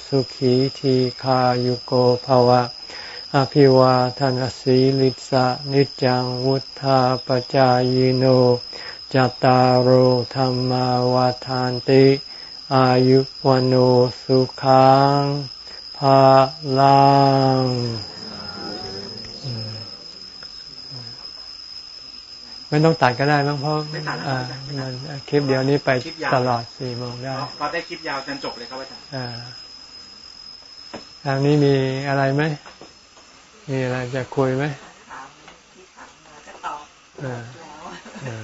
สุขีทีขายุโกภวะ อภิวาทนสีลิสะนิจังวุธาปจายโนจตารโหธรรมวาทานติ อายุวันโอสุขังภาลัง ไม่ต้องตัดก็ได้มั้งเพราะไม่ตัดแล้วอ่าไม่ตัดมันคลิปเดียวนี้ไปคลิปยาวตลอดสี่โมงได้พอได้คลิปยาวจนจบเลยครับอาจารย์อ่าทางนี้มีอะไรไหม มีอะไรจะคุยไหมถามที่ถามมาก็ตอบอ่าแล้วอ่า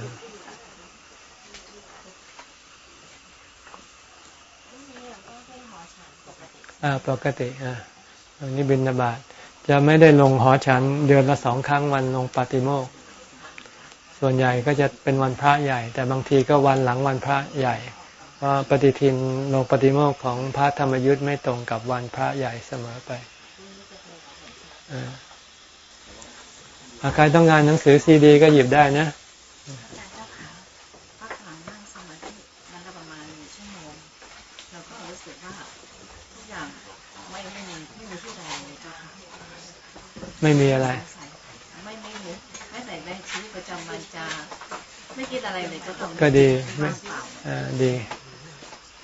อ่าปกติ อ่าอันนี้บินบาตจะไม่ได้ลงหอฉันเดือนละสองครั้งวันลงปาติโมกข์ ส่วนใหญ่ก็จะเป็นวันพระใหญ่ แต่บางทีก็วันหลังวันพระใหญ่เพราะปฏิทินลงปฏิโมกข์ของพระธรรมยุทธ์ไม่ตรงกับวันพระใหญ่เสมอไปอ่าอ่าใครต้องการหนังสือซีดี ก็หยิบได้นะอาจารย์เจ้าขาพักหลังนั่งสมาธิมันละประมาณหนึ่งชั่วโมงเราก็รู้สึกว่าทุกอย่างไม่ไม่มีไม่มีที่ใดเลยเจ้าค่ะไม่มีอะไร ใส่ไม่ไม่มีไม่ใส่ในชีวิตประจำวันจะ ไม่คิดอะไรเลยก็ตรงก็ดีไม่ไม่เปล่าอ่าดี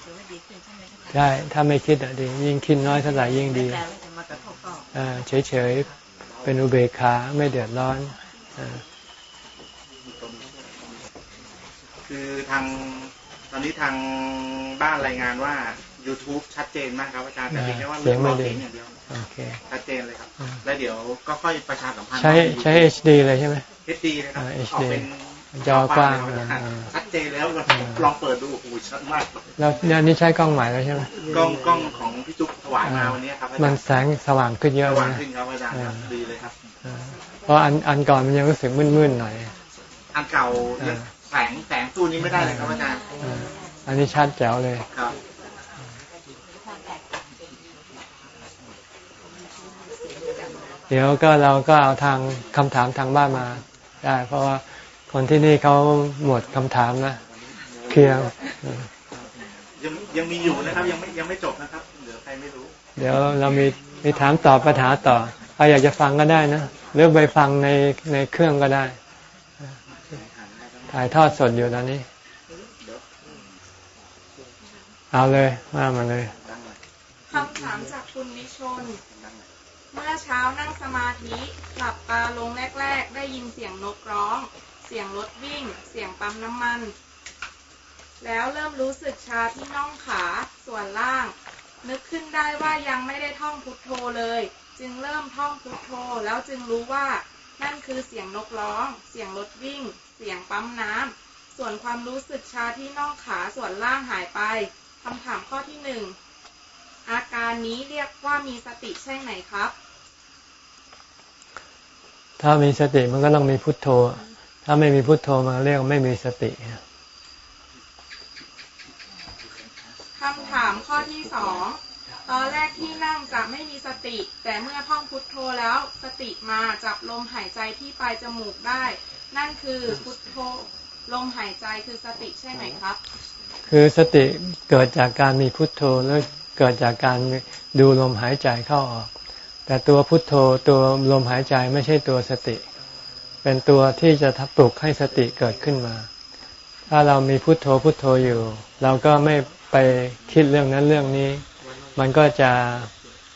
ถือว่าดีขึ้นใช่ไหมคะใช่ถ้าไม่คิดอะดี ยิ่งคิดน้อยเท่าไหร่ยิ่งดีแต่ไม่จะมากระทบก็อ่าเฉยๆเป็นอุเบกขาไม่เดือดร้อนอ่าคือทางตอนนี้ทางบ้านรายงานว่า YouTube ชัดเจนมากครับอาจารย์แต่เพียงแค่ว่าเสียงไม่รอดีเสียงอย่างเดียวโอเคชัดเจนเลยครับอืมแล้วเดี๋ยวก็ค่อยประชาสัมพันธ์ใช้ใช้ HD เลยใช่ไหมเอชดีนะครับอ่าอ HD อกเป็น จอกว้างเลยครับอ่าชัดเจนแล้วอ่าลองเปิดดูโอ้โหชัดมากแล้วเนี่ยนี่ใช้กล้องใหม่แล้วใช่ไหมกล้องกล้องของพี่จุ๊บถวายมาวันนี้ครับอามัจานรย์แสงสว่างขึ้นเยอะสเลยว่างนะขึ้นครับอาจารย์ครับอ่าดีเลยครับอ่าเพราะอันอันก่อนมันยังรู้สึกมึนๆหน่อย อันเก่าอ่าแสงแสงตู้นี้ไม่ได้เลยครับอาจารย์อ่าอันนี้ชัดแจ๋วเลยครับเดี๋ยวก็เราก็เอาทางคำถามทางบ้านมาได้ เพราะว่า คนที่นี่เขาหมดคำถามนะเคลียร์ยังยังมีอยู่นะครับ ยังไม่ยังไม่จบนะครับเหลือใครไม่รู้ เดี๋ยวเรามีมีถามตอบปัญหาต่อใครอยากจะฟังก็ได้นะหรือไปฟังในในเครื่องก็ได้ถ่ายทอดสดอยู่ตอนนี้ เอาเลยมามาเลยคำถามจากคุณวิชน เมื่อเช้านั่งสมาธิหลับตาลงแรก ๆ ได้ยินเสียงนกร้อง เสียงรถวิ่ง เสียงปั๊มน้ำมัน แล้วเริ่มรู้สึกชาที่น่องขาส่วนล่าง นึกขึ้นได้ว่ายังไม่ได้ท่องพุทโธเลย จึงเริ่มท่องพุทโธแล้วจึงรู้ว่านั่นคือเสียงนกร้อง เสียงรถวิ่ง เสียงปั๊มน้ำ ส่วนความรู้สึกชาที่น่องขาส่วนล่างหายไปคำถามข้อที่หนึ่งอาการนี้เรียกว่ามีสติใช่ไหมครับ ถ้ามีสติมันก็ต้องมีพุทโธ ถ้าไม่มีพุทโธมาเรียกไม่มีสติคำถามข้อที่สองตอนแรกที่นั่งจะไม่มีสติ แต่เมื่อท่องพุทโธแล้ว สติมาจับลมหายใจที่ปลายจมูกได้ นั่นคือพุทโธลมหายใจคือสติใช่ไหมครับ คือสติเกิดจากการมีพุทโธแล้วเกิดจากการดูลมหายใจเข้าออก แต่ตัวพุทโธตัวลมหายใจไม่ใช่ตัวสติ เป็นตัวที่จะทับปลุกให้สติเกิดขึ้นมา ถ้าเรามีพุทโธพุทโธอยู่ เราก็ไม่ไปคิดเรื่องนั้นเรื่องนี้ มันก็จะ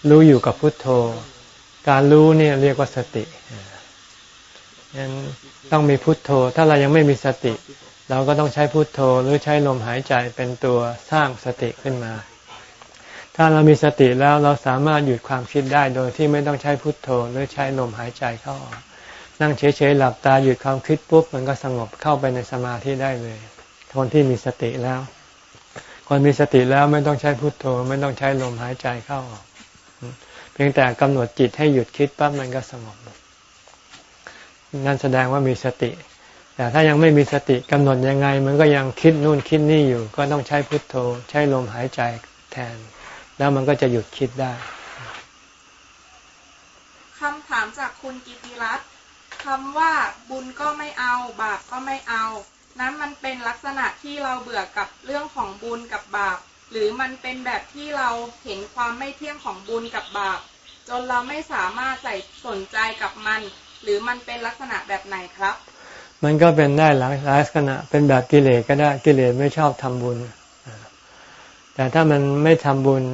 รู้อยู่กับพุทโธ การรู้เนี่ยเรียกว่าสติยังต้องมีพุทโธ ถ้าเรายังไม่มีสติ เราก็ต้องใช้พุทโธหรือใช้ลมหายใจเป็นตัวสร้างสติขึ้นมา ถ้าเรามีสติแล้วเราสามารถหยุดความคิดได้โดยที่ไม่ต้องใช้พุทโธ หรือใช้ลมหายใจเข้าออก นั่งเฉยๆหลับตาหยุดความคิดปุ๊บมันก็สงบเข้าไปในสมาธิได้เลยคนที่มีสติแล้ว คนมีสติแล้วไม่ต้องใช้พุทโธ ไม่ต้องใช้ลมหายใจเข้าออกเพียงแต่กำหนดจิตให้หยุดคิดปั๊บมันก็สงบนั่นแสดงว่ามีสติ แต่ถ้ายังไม่มีสติกำหนดยังไง มันก็ยังคิดนู่นคิดนี่อยู่ ก็ต้องใช้พุทโธ ใช้ลมหายใจแทน แล้วมันก็จะหยุดคิดได้คำถามจากคุณกิติรัตน์ คำว่าบุญก็ไม่เอา บาปก็ไม่เอา นั้นมันเป็นลักษณะที่เราเบื่อกับเรื่องของบุญกับบาป หรือมันเป็นแบบที่เราเห็นความไม่เที่ยงของบุญกับบาป จนเราไม่สามารถใส่สนใจกับมัน หรือมันเป็นลักษณะแบบไหนครับ มันก็เป็นได้หลายลักษณะ เป็นแบบกิเลสก็ได้กิเลสไม่ชอบทำบุญ แต่ถ้ามันไม่ทำบุญ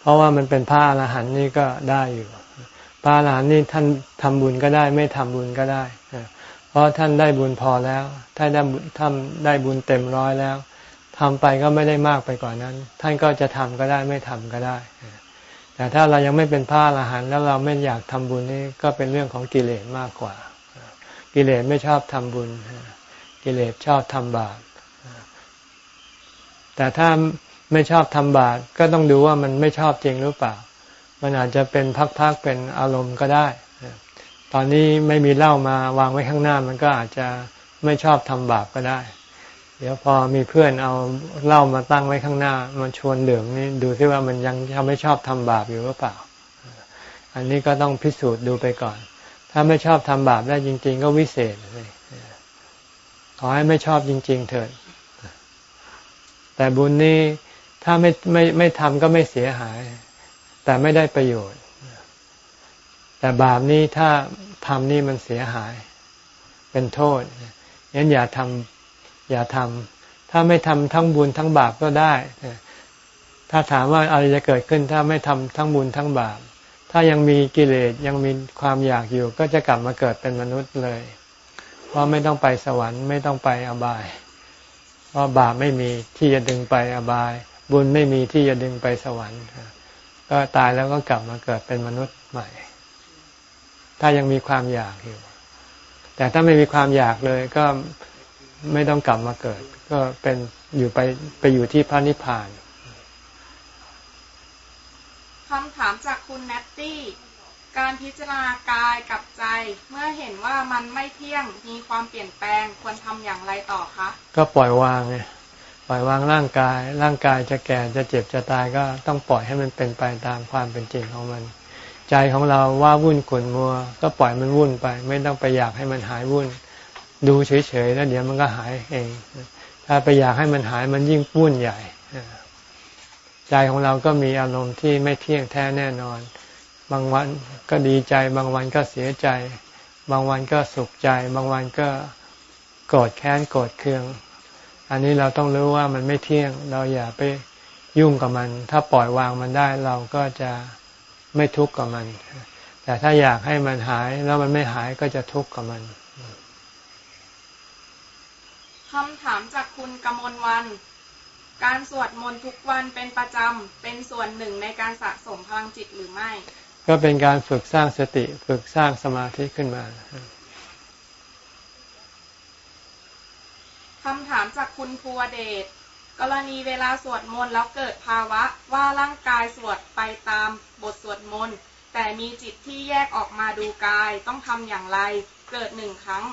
เพราะว่ามันเป็นพระอรหันต์นี่ก็ได้อยู่ พระอรหันต์นี่ท่านทำบุญก็ได้ ไม่ทำบุญก็ได้ เพราะท่านได้บุญพอแล้วท่านได้ทำได้บุญเต็มร้อยแล้วทำไปก็ไม่ได้มากไปกว่านนั้น ท่านก็จะทำก็ได้ไม่ทำก็ได้ แต่ถ้าเรายังไม่เป็นพระอรหันต์แล้วเราไม่อยากทำบุญนี่ก็เป็นเรื่องของกิเลสมากกว่า กิเลสไม่ชอบทำบุญ กิเลสชอบทำบาปแต่ถ้าไม่ชอบทำบาปก็ต้องดูว่ามันไม่ชอบจริงหรือเปล่า มันอาจจะเป็นพักๆเป็นอารมณ์ก็ได้ ตอนนี้ไม่มีเหล้ามาวางไว้ข้างหน้ามันก็อาจจะไม่ชอบทำบาปก็ได้ เดี๋ยวพอมีเพื่อนเอาเหล้ามาตั้งไว้ข้างหน้า มันชวนเดื่มนี่ดูซิว่ามันยังทำไม่ชอบทำบาปอยู่หรือเปล่า อันนี้ก็ต้องพิสูจน์ดูไปก่อน ถ้าไม่ชอบทำบาปได้จริง ๆ ก็วิเศษเลยขอให้ไม่ชอบจริง ๆ เถิด แต่บุญนี้ถ้าไม่ไม่ไม่ทำก็ไม่เสียหาย แต่ไม่ได้ประโยชน์ แต่บาปนี้ถ้าทำนี่มันเสียหาย เป็นโทษงั้นอย่าทำอย่าทำถ้าไม่ทำทั้งบุญทั้งบาปก็ได้ ถ้าถามว่าอะไรจะเกิดขึ้น ถ้าไม่ทำทั้งบุญทั้งบาป ถ้ายังมีกิเลสยังมีความอยากอยู่ ก็จะกลับมาเกิดเป็นมนุษย์เลย เพราะไม่ต้องไปสวรรค์ไม่ต้องไปอบาย เพราะบาปไม่มีที่จะดึงไปอบาย บุญไม่มีที่จะดึงไปสวรรค์ ก็ตายแล้วก็กลับมาเกิดเป็นมนุษย์ใหม่ ถ้ายังมีความอยากอยู่ แต่ถ้าไม่มีความอยากเลยก็ไม่ต้องกลับมาเกิด ก็เป็นอยู่ไปไปอยู่ที่พระนิพพานคำถามจากคุณแนตตี้การพิจารณากายกับใจ เมื่อเห็นว่ามันไม่เที่ยงมีความเปลี่ยนแปลงควรทำอย่างไรต่อคะ ก็ปล่อยวางไง ปล่อยวางร่างกาย ร่างกายจะแก่จะเจ็บจะตายก็ต้องปล่อยให้มันเป็นไปตามความเป็นจริงของมัน ใจของเราว่าวุ่นขุ่นมัว ก็ปล่อยมันวุ่นไป ไม่ต้องไปอยากให้มันหายวุ่น ดูเฉยๆแล้วเดี๋ยวมันก็หายเอง ถ้าไปอยากให้มันหายมันยิ่งวุ่นใหญ่ใจของเราก็มีอารมณ์ที่ไม่เที่ยงแท้แน่นอน บางวันก็ดีใจ บางวันก็เสียใจ บางวันก็สุขใจ บางวันก็โกรธแค้นโกรธเคือง อันนี้เราต้องรู้ว่ามันไม่เที่ยง เราอย่าไปยุ่งกับมัน ถ้าปล่อยวางมันได้เราก็จะไม่ทุกข์กับมัน แต่ถ้าอยากให้มันหายแล้วมันไม่หายก็จะทุกข์กับมันคำถามจากคุณกมลวัน การสวดมนต์ทุกวันเป็นประจำ เป็นส่วนหนึ่งในการสะสมพลังจิตหรือไม่ ก็เป็นการฝึกสร้างสติ ฝึกสร้างสมาธิขึ้นมา คำถามจากคุณภูวเดช กรณีเวลาสวดมนต์แล้วเกิดภาวะว่าร่างกายสวดไปตามบทสวดมนต์แต่มีจิตที่แยกออกมาดูกายต้องทำอย่างไร เกิดหนึ่งครั้ง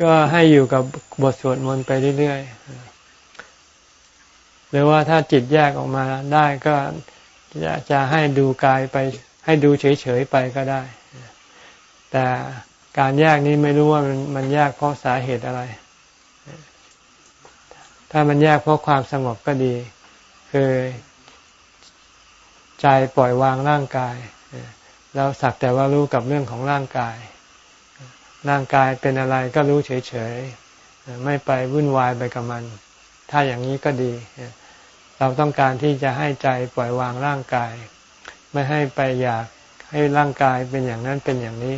ก็ให้อยู่กับบทสวดมนต์ไปเรื่อยๆ หรือว่าถ้าจิตแยกออกมาได้ก็จะจะให้ดูกายไป ให้ดูเฉยๆไปก็ได้ แต่การแยกนี้ไม่รู้ว่ามันมันแยกเพราะสาเหตุอะไร ถ้ามันแยกเพราะความสงบก็ดี คือใจปล่อยวางร่างกายแล้วสักแต่ว่ารู้กับเรื่องของร่างกาย ร่างกายเป็นอะไรก็รู้เฉยๆ ไม่ไปวุ่นวายไปกับมัน ถ้าอย่างนี้ก็ดี เราต้องการที่จะให้ใจปล่อยวางร่างกาย ไม่ให้ไปอยากให้ร่างกายเป็นอย่างนั้นเป็นอย่างนี้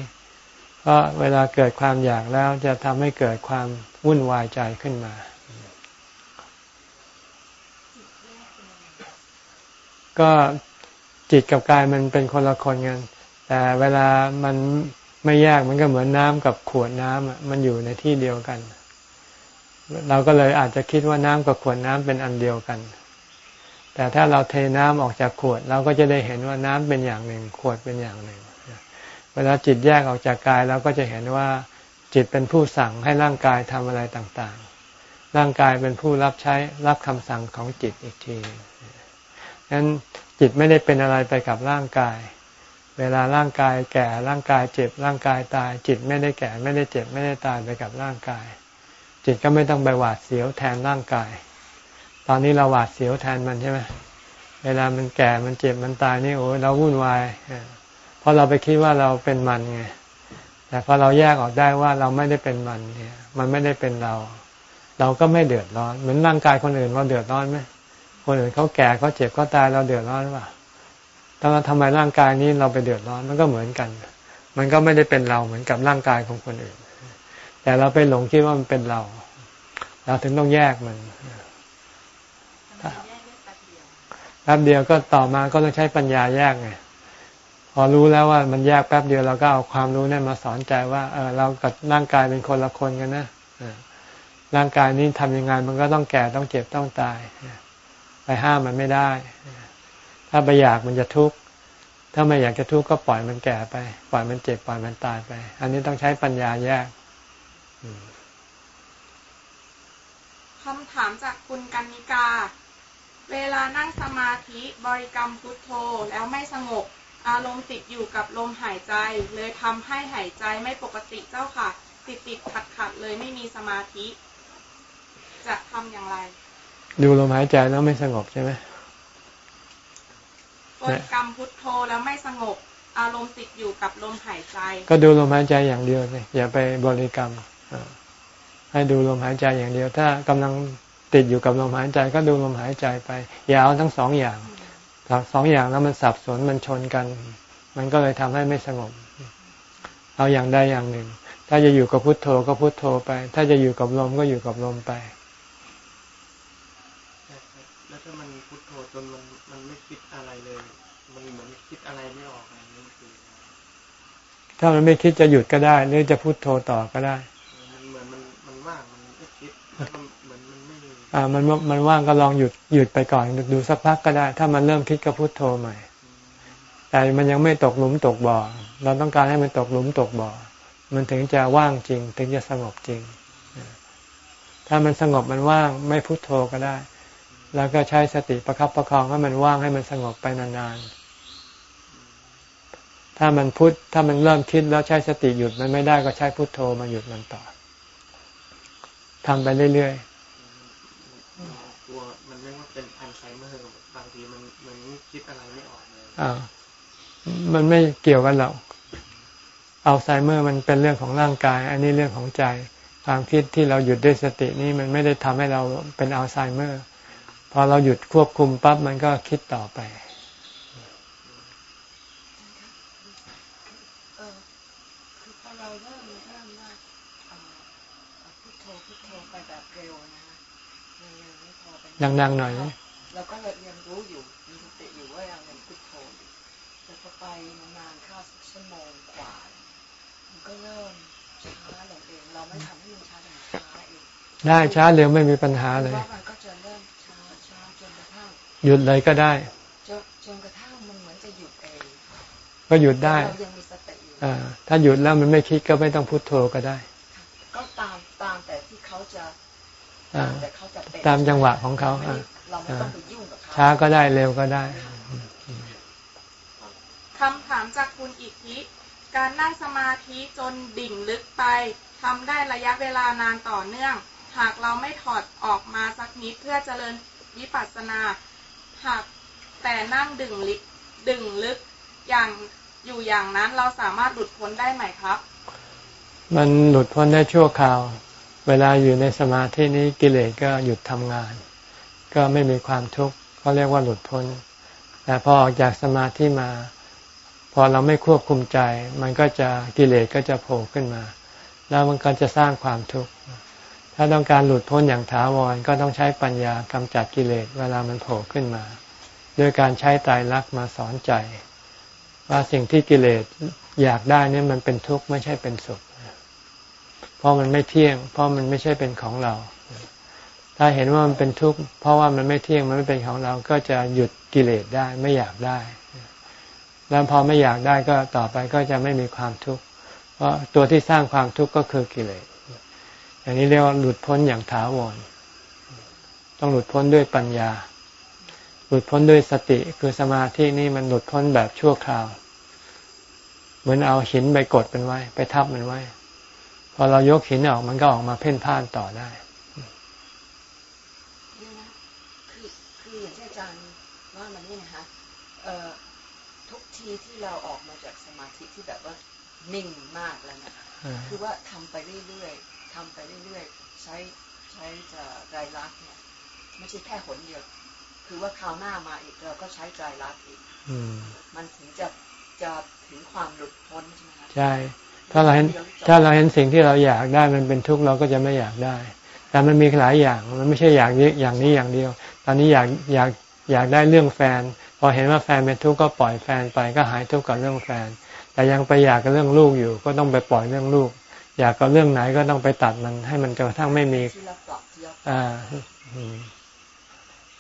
เพราะเวลาเกิดความอยากแล้วจะทำให้เกิดความวุ่นวายใจขึ้นมา ก็จิตกับกายมันเป็นคนละคนกันแต่เวลามันไม่แยกมันก็เหมือนน้ำกับขวดน้ำอะมันอยู่ในที่เดียวกัน เราก็เลยอาจจะคิดว่าน้ำกับขวดน้ำเป็นอันเดียวกัน แต่ถ้าเราเทน้ำออกจากขวด เราก็จะได้เห็นว่าน้ำเป็นอย่างหนึ่ง ขวดเป็นอย่างหนึ่ง เวลาจิตแยกออกจากกายเราก็จะเห็นว่าจิตเป็นผู้สั่งให้ร่างกายทำอะไรต่างๆ ร่างกายเป็นผู้รับใช้รับคำสั่งของจิตอีกทีนั้ นจิตไม่ได้เป็นอะไรไปกับร่างกาย เวลาร่างกายแก่ร่างกายเจ็บร่างกายตาย จิตไม่ได้แก่ไม่ได้เจ็บไม่ได้ตายไปกับร่างกาย จิตก็ไม่ต้องไปหวาดเสียวแทนร่างกาย ตอนนี้เราหวาดเสียวแทนมันใช่ไหมเวลามันแก่มันเจ็บมันตายนี่โอ้เราวุ่นวายเพราะเราไปคิดว่าเราเป็นมันไงแต่พอเราแยกออกได้ว่าเราไม่ได้เป็นมันเนี่ย มันไม่ได้เป็นเรา เราก็ไม่เดือดร้อน เหมือนร่างกายคนอื่นเราเดือดร้อนไหม คนอื่นเขาแก่เขาเจ็บเขาตายเราเดือดร้อนหรือเปล่าแต่เราทำไมร่างกายนี้เราไปเดือดร้อนมันก็เหมือนกัน มันก็ไม่ได้เป็นเราเหมือนกับร่างกายของคนอื่น แต่เราไปหลงคิดว่ามันเป็นเรา เราถึงต้องแยกมันแป๊บเดียวก็ต่อมาก็ต้องใช้ปัญญาแยกไงพอรู้แล้วว่ามันแยกแป๊บเดียวเราก็เอาความรู้นั่นมาสอนใจว่าเออเรากับร่างกายเป็นคนละคนกันนะร่างกายนี้ทำยังไงมันก็ต้องแก่ต้องเจ็บต้องตาย ไปห้ามมันไม่ได้ ถ้าไปอยากมันจะทุกข์ ถ้าไม่อยากจะทุกข์ก็ปล่อยมันแก่ไป ปล่อยมันเจ็บ ปล่อยมันตายไป อันนี้ต้องใช้ปัญญาแยกคำถามจากคุณกันนิกา เวลานั่งสมาธิบริกรรมพุทโธแล้วไม่สงบ อารมณ์ติดอยู่กับลมหายใจ เลยทำให้หายใจไม่ปกติเจ้าค่ะ ติดติดขัดขัดเลยไม่มีสมาธิ จะทำอย่างไร ดูลมหายใจแล้วไม่สงบใช่ไหมบริกรรมพุทโธแล้วไม่สงบ อารมณ์ติดอยู่กับลมหายใจ ก็ดูลมหายใจอย่างเดียวเลยอย่าไปบริกรรมให้ดูลมหายใจอย่างเดียว ถ้ากำลังติดอยู่กับลมหายใจ ก็ดูลมหายใจไป อย่าเอาทั้งสองอย่างสองอย่างแล้วมันสับสนมันชนกัน มันก็เลยทำให้ไม่สงบ เอาอย่างใดอย่างหนึ่ง ถ้าจะอยู่กับพุทโธก็พุทโธไป ถ้าจะอยู่กับลมก็อยู่กับลมไปจนมันมันไม่คิดอะไรเลย มันเหมือนคิดอะไรไม่ออกอะไรนี่คือ ถ้ามันไม่คิดจะหยุดก็ได้ หรือจะพูดโทต่อก็ได้มันเหมือนมันมันว่างมันไม่คิดมันเหมือนมันไม่อ่ามันมันว่างก็ลองหยุดหยุดไปก่อนดูสักพักก็ได้ ถ้ามันเริ่มคิดก็พูดโทใหม่ แต่มันยังไม่ตกหลุมตกบ่อเราต้องการให้มันตกหลุมตกบ่อมันถึงจะว่างจริง ถึงจะสงบจริง ถ้ามันสงบมันว่างไม่พุโทโธก็ได้ แล้วก็ใช้สติประครับประคองให้มันว่างให้มันสงบไปนานๆ ถ้ามันพุทถ้ามันเริ่มคิดแล้วใช้สติหยุดมันไม่ได้ก็ใช้พุทโธมาหยุดมันต่อทำไปเรื่อยๆกลัวมันไม่ว่าเป็นอัลไซเมอร์บางทีมันมันคิดอะไรไม่ออกเลยอ่ามันไม่เกี่ยวกันหรอกอัลไซเมอร์มันเป็นเรื่องของร่างกาย อันนี้เรื่องของใจ ความคิดที่เราหยุดด้วยสตินี่มันไม่ได้ทำให้เราเป็นอัลไซเมอร์ พอเราหยุดควบคุมปั๊บมันก็คิดต่อไป ดังๆหน่อยเราก็เลยยังรู้อยู่มีสติอยู่ว่ายังยังพุทโธแต่พอไปนานๆเข้าสักชั่วโมงกว่า มันก็เริ่มช้าลงเองเราไม่ทำให้มันช้าลงช้าเองได้ช้าเร็วไม่มีปัญหาเลยหยุดเลยก็ได้จนกระทั่งมันเหมือนจะหยุดเองก็หยุดได้เรายังมีสติอยู่อ่าถ้าหยุดแล้วมันไม่คิดก็ไม่ต้องพุโทโธก็ได้ ก็ตามตามแต่ที่เขาจะ อ่า แต่เขาจะเป็นตามจังหวะของเขาไม่อ่าเราไม่ต้องไปยุ่งกับเขาช้าก็ได้เร็วก็ได้คำถามจากคุณอิทธิการนั่งสมาธิจนดิ่งลึกไปทำได้ระยะเวลานานต่อเนื่อง หากเราไม่ถอดออกมาสักนิดเพื่อเจริญวิปัสสนา หากแต่นั่งดึงลึกดึงลึกอย่างอยู่อย่างนั้นเราสามารถหลุดพ้นได้ไหมครับ มันหลุดพ้นได้ชั่วคราว เวลาอยู่ในสมาธินี้กิเลสก็หยุดทำงาน ก็ไม่มีความทุกข์เขาเรียกว่าหลุดพ้น แต่พอออกจากสมาธิมา พอเราไม่ควบคุมใจ มันก็จะกิเลสก็จะโผล่ขึ้นมา แล้วมันก็จะสร้างความทุกข์ถ้าต้องการหลุดพ้นอย่างถาวรก็ต้องใช้ปัญญากำจัดกิเลสเวลามันโผล่ขึ้นมาด้วยการใช้ตายรักมาสอนใจ ว่าสิ่งที่กิเลสอยากได้นี่มันเป็นทุกข์ไม่ใช่เป็นสุข เพราะมันไม่เที่ยง เพราะมันไม่ใช่เป็นของเรา ถ้าเห็นว่ามันเป็นทุกข์เพราะว่ามันไม่เที่ยงมันไม่เป็นของเราก็จะหยุดกิเลสได้ไม่อยากได้ แล้วพอไม่อยากได้ก็ต่อไปก็จะไม่มีความทุกข์เพราะตัวที่สร้างความทุกข์ก็คือกิเลสอย่างนี้เรียกว่าหลุดพ้นอย่างถาวรต้องหลุดพ้นด้วยปัญญา หลุดพ้นด้วยสติคือสมาธินี่มันหลุดพ้นแบบชั่วคราว เหมือนเอาหินไปกดมันไว้ ไปทับมันไว้ พอเรายกหินออกมันก็ออกมาเพ่นพ่านต่อได้นี่นะคือคืออย่างที่อาจารย์ว่ามันนี่นะคะเอ่อทุกทีที่เราออกมาจากสมาธิที่แบบว่านิ่งมากแล้วนะคะอ่าคือว่าทำไปเรื่อยๆทำไปเรื่อยๆ ใช้ใช้จะใจรักเนี่ยไม่ใช่แค่หนเดียว คือว่าคราวหน้ามาอีกเราก็ใช้ใจรักอีกอืมมันถึงจะจะถึงความหลุดพ้นใช่ไหมคะใช่ ถ้าเราเห็นถ้าเราเห็นสิ่งที่เราอยากได้มันเป็นทุกข์เราก็จะไม่อยากได้ แต่มันมีหลายอย่างมันไม่ใช่อยากอย่างนี้อย่างเดียว ตอนนี้อยากอยากอยากได้เรื่องแฟน พอเห็นว่าแฟนเป็นทุกข์ก็ปล่อยแฟนไปก็หายทุกข์กับเรื่องแฟน แต่ยังไปอยากกับเรื่องลูกอยู่ ก็ต้องไปปล่อยเรื่องลูก อยากกับเรื่องไหนก็ต้องไปตัดมันให้มันจนกระทั่งไม่มีอ่า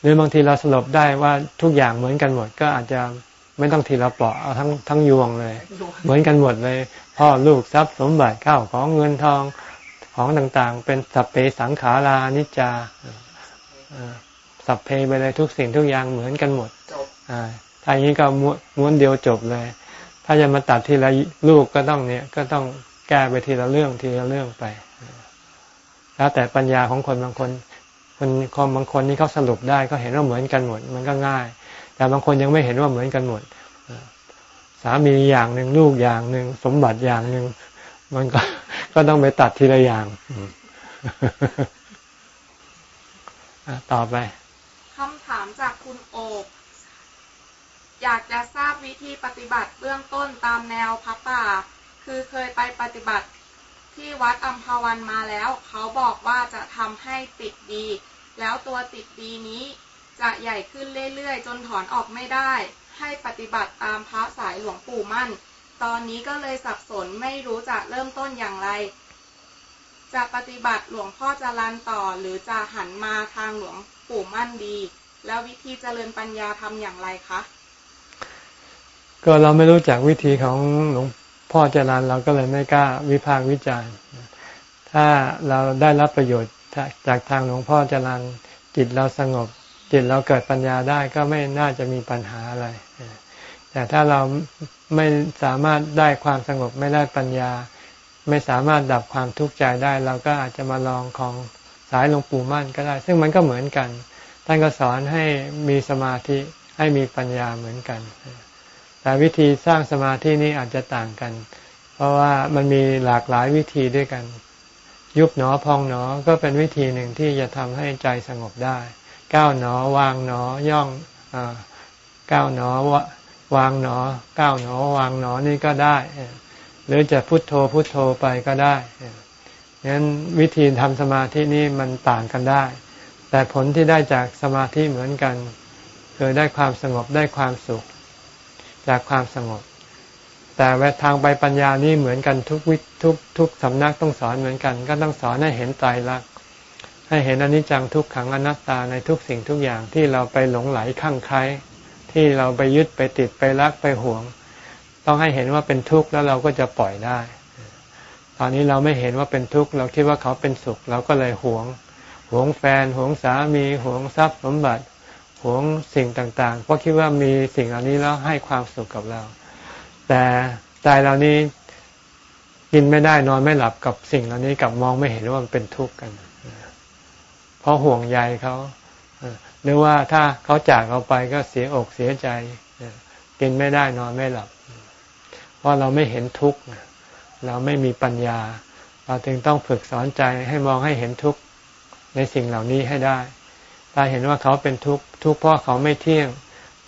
หรือบางทีเราสรุปได้ว่าทุกอย่างเหมือนกันหมดก็อาจจะไม่ต้องทีละเปราะเอาทั้งทั้งยวงเลย เหมือนกันหมดเลย พ่อลูกทรัพย์สมบัติข้าวของเงินทองของต่างๆ เป็นสัพเพสังขารานิจจาอ่าสัพเพไปเลยทุกสิ่งทุกอย่างเหมือนกันหมดจบอ่าถ้าอย่างนี้ก็ม้วนม้วนเดียวจบเลย ถ้าจะมาตัดทีละลูกก็ต้องเนี่ย ก็ต้องแก้ไปทีละเรื่องทีละเรื่องไป แล้วแต่ปัญญาของคนบางคน คนคนบางคนนี่เขาสรุปได้ก็เห็นว่าเหมือนกันหมด มันก็ง่าย แต่บางคนยังไม่เห็นว่าเหมือนกันหมดอ่าสามีอย่างหนึ่งลูกอย่างหนึ่งสมบัติอย่างหนึ่งมันก็ก็ต้องไปตัดทีละอย่างอะต่อไปคำถามจากคุณโอบอยากจะทราบวิธีปฏิบัติเบื้องต้นตามแนวพับป่า คือเคยไปปฏิบัติที่วัดอัมพวันมาแล้ว เขาบอกว่าจะทำให้ติดดี แล้วตัวติดดีนี้จะใหญ่ขึ้นเรื่อยๆ จนถอนออกไม่ได้ ให้ปฏิบัติตามพระสายหลวงปู่มั่น ตอนนี้ก็เลยสับสนไม่รู้จะเริ่มต้นอย่างไร จะปฏิบัติหลวงพ่อจรันต่อหรือจะหันมาทางหลวงปู่มั่นดี แล้ววิธีเจริญปัญญาทำอย่างไรคะ ก็เราไม่รู้จักวิธีของหลวงพ่อจรันเราก็เลยไม่กล้าวิพากษ์วิจารณ์ ถ้าเราได้รับประโยชน์จากทางหลวงพ่อจรันจิตเราสงบ จิตเราเกิดปัญญาได้ก็ไม่น่าจะมีปัญหาอะไร แต่ถ้าเราไม่สามารถได้ความสงบไม่ได้ปัญญา ไม่สามารถดับความทุกข์ใจได้ เราก็อาจจะมาลองของสายหลวงปู่มั่นก็ได้ ซึ่งมันก็เหมือนกัน ท่านก็สอนให้มีสมาธิให้มีปัญญาเหมือนกัน แต่วิธีสร้างสมาธินี้อาจจะต่างกัน เพราะว่ามันมีหลากหลายวิธีด้วยกัน ยุบหนอพองหนอก็เป็นวิธีหนึ่งที่จะทำให้ใจสงบได้ ก้าวหนอ วางหนอย่องอก้าวหนอววางหนอ ก้าวหนอ วางหนอนี่ก็ได้ หรือจะพุทโธพุทโธไปก็ได้งั้นวิธีทำสมาธินี้มันต่างกันได้ แต่ผลที่ได้จากสมาธิเหมือนกันคือได้ความสงบได้ความสุข จากความสงบ แต่ทางไปปัญญานี่เหมือนกันทุกวิทุกทุกสำนักต้องสอนเหมือนกัน ก็ต้องสอนให้เห็นไตรลักษณ ให้เห็นอนิจจังทุกขังอนัตตาในทุกสิ่งทุกอย่างที่เราไปหลงไหลข้างใครที่เราไปยึดไปติดไปรักไปหวง ต้องให้เห็นว่าเป็นทุกข์แล้วเราก็จะปล่อยได้ ตอนนี้เราไม่เห็นว่าเป็นทุกข์เราคิดว่าเขาเป็นสุข เราก็เลยหวง หวงแฟนหวงสามีหวงทรัพย์สมบัติหวงสิ่งต่างๆ เพราะคิดว่ามีสิ่งเหล่านี้แล้วให้ความสุขกับเรา แต่ใจเรานี้กินไม่ได้นอนไม่หลับกับสิ่งเหล่านี้กับมองไม่เห็นว่ามันเป็นทุกข์กัน ราะห่วงใยเขาหรือว่าถ้าเขาจากเราไปก็เสียอกเสียใจกินไม่ได้นอนไม่หลับ เพราะเราไม่เห็นทุกข์เราไม่มีปัญญา เราจึงต้องฝึกสอนใจให้มองให้เห็นทุกข์ในสิ่งเหล่านี้ให้ได้ ถ้าเห็นว่าเขาเป็นทุกข์ทุกข์เพราะเขาไม่เที่ยง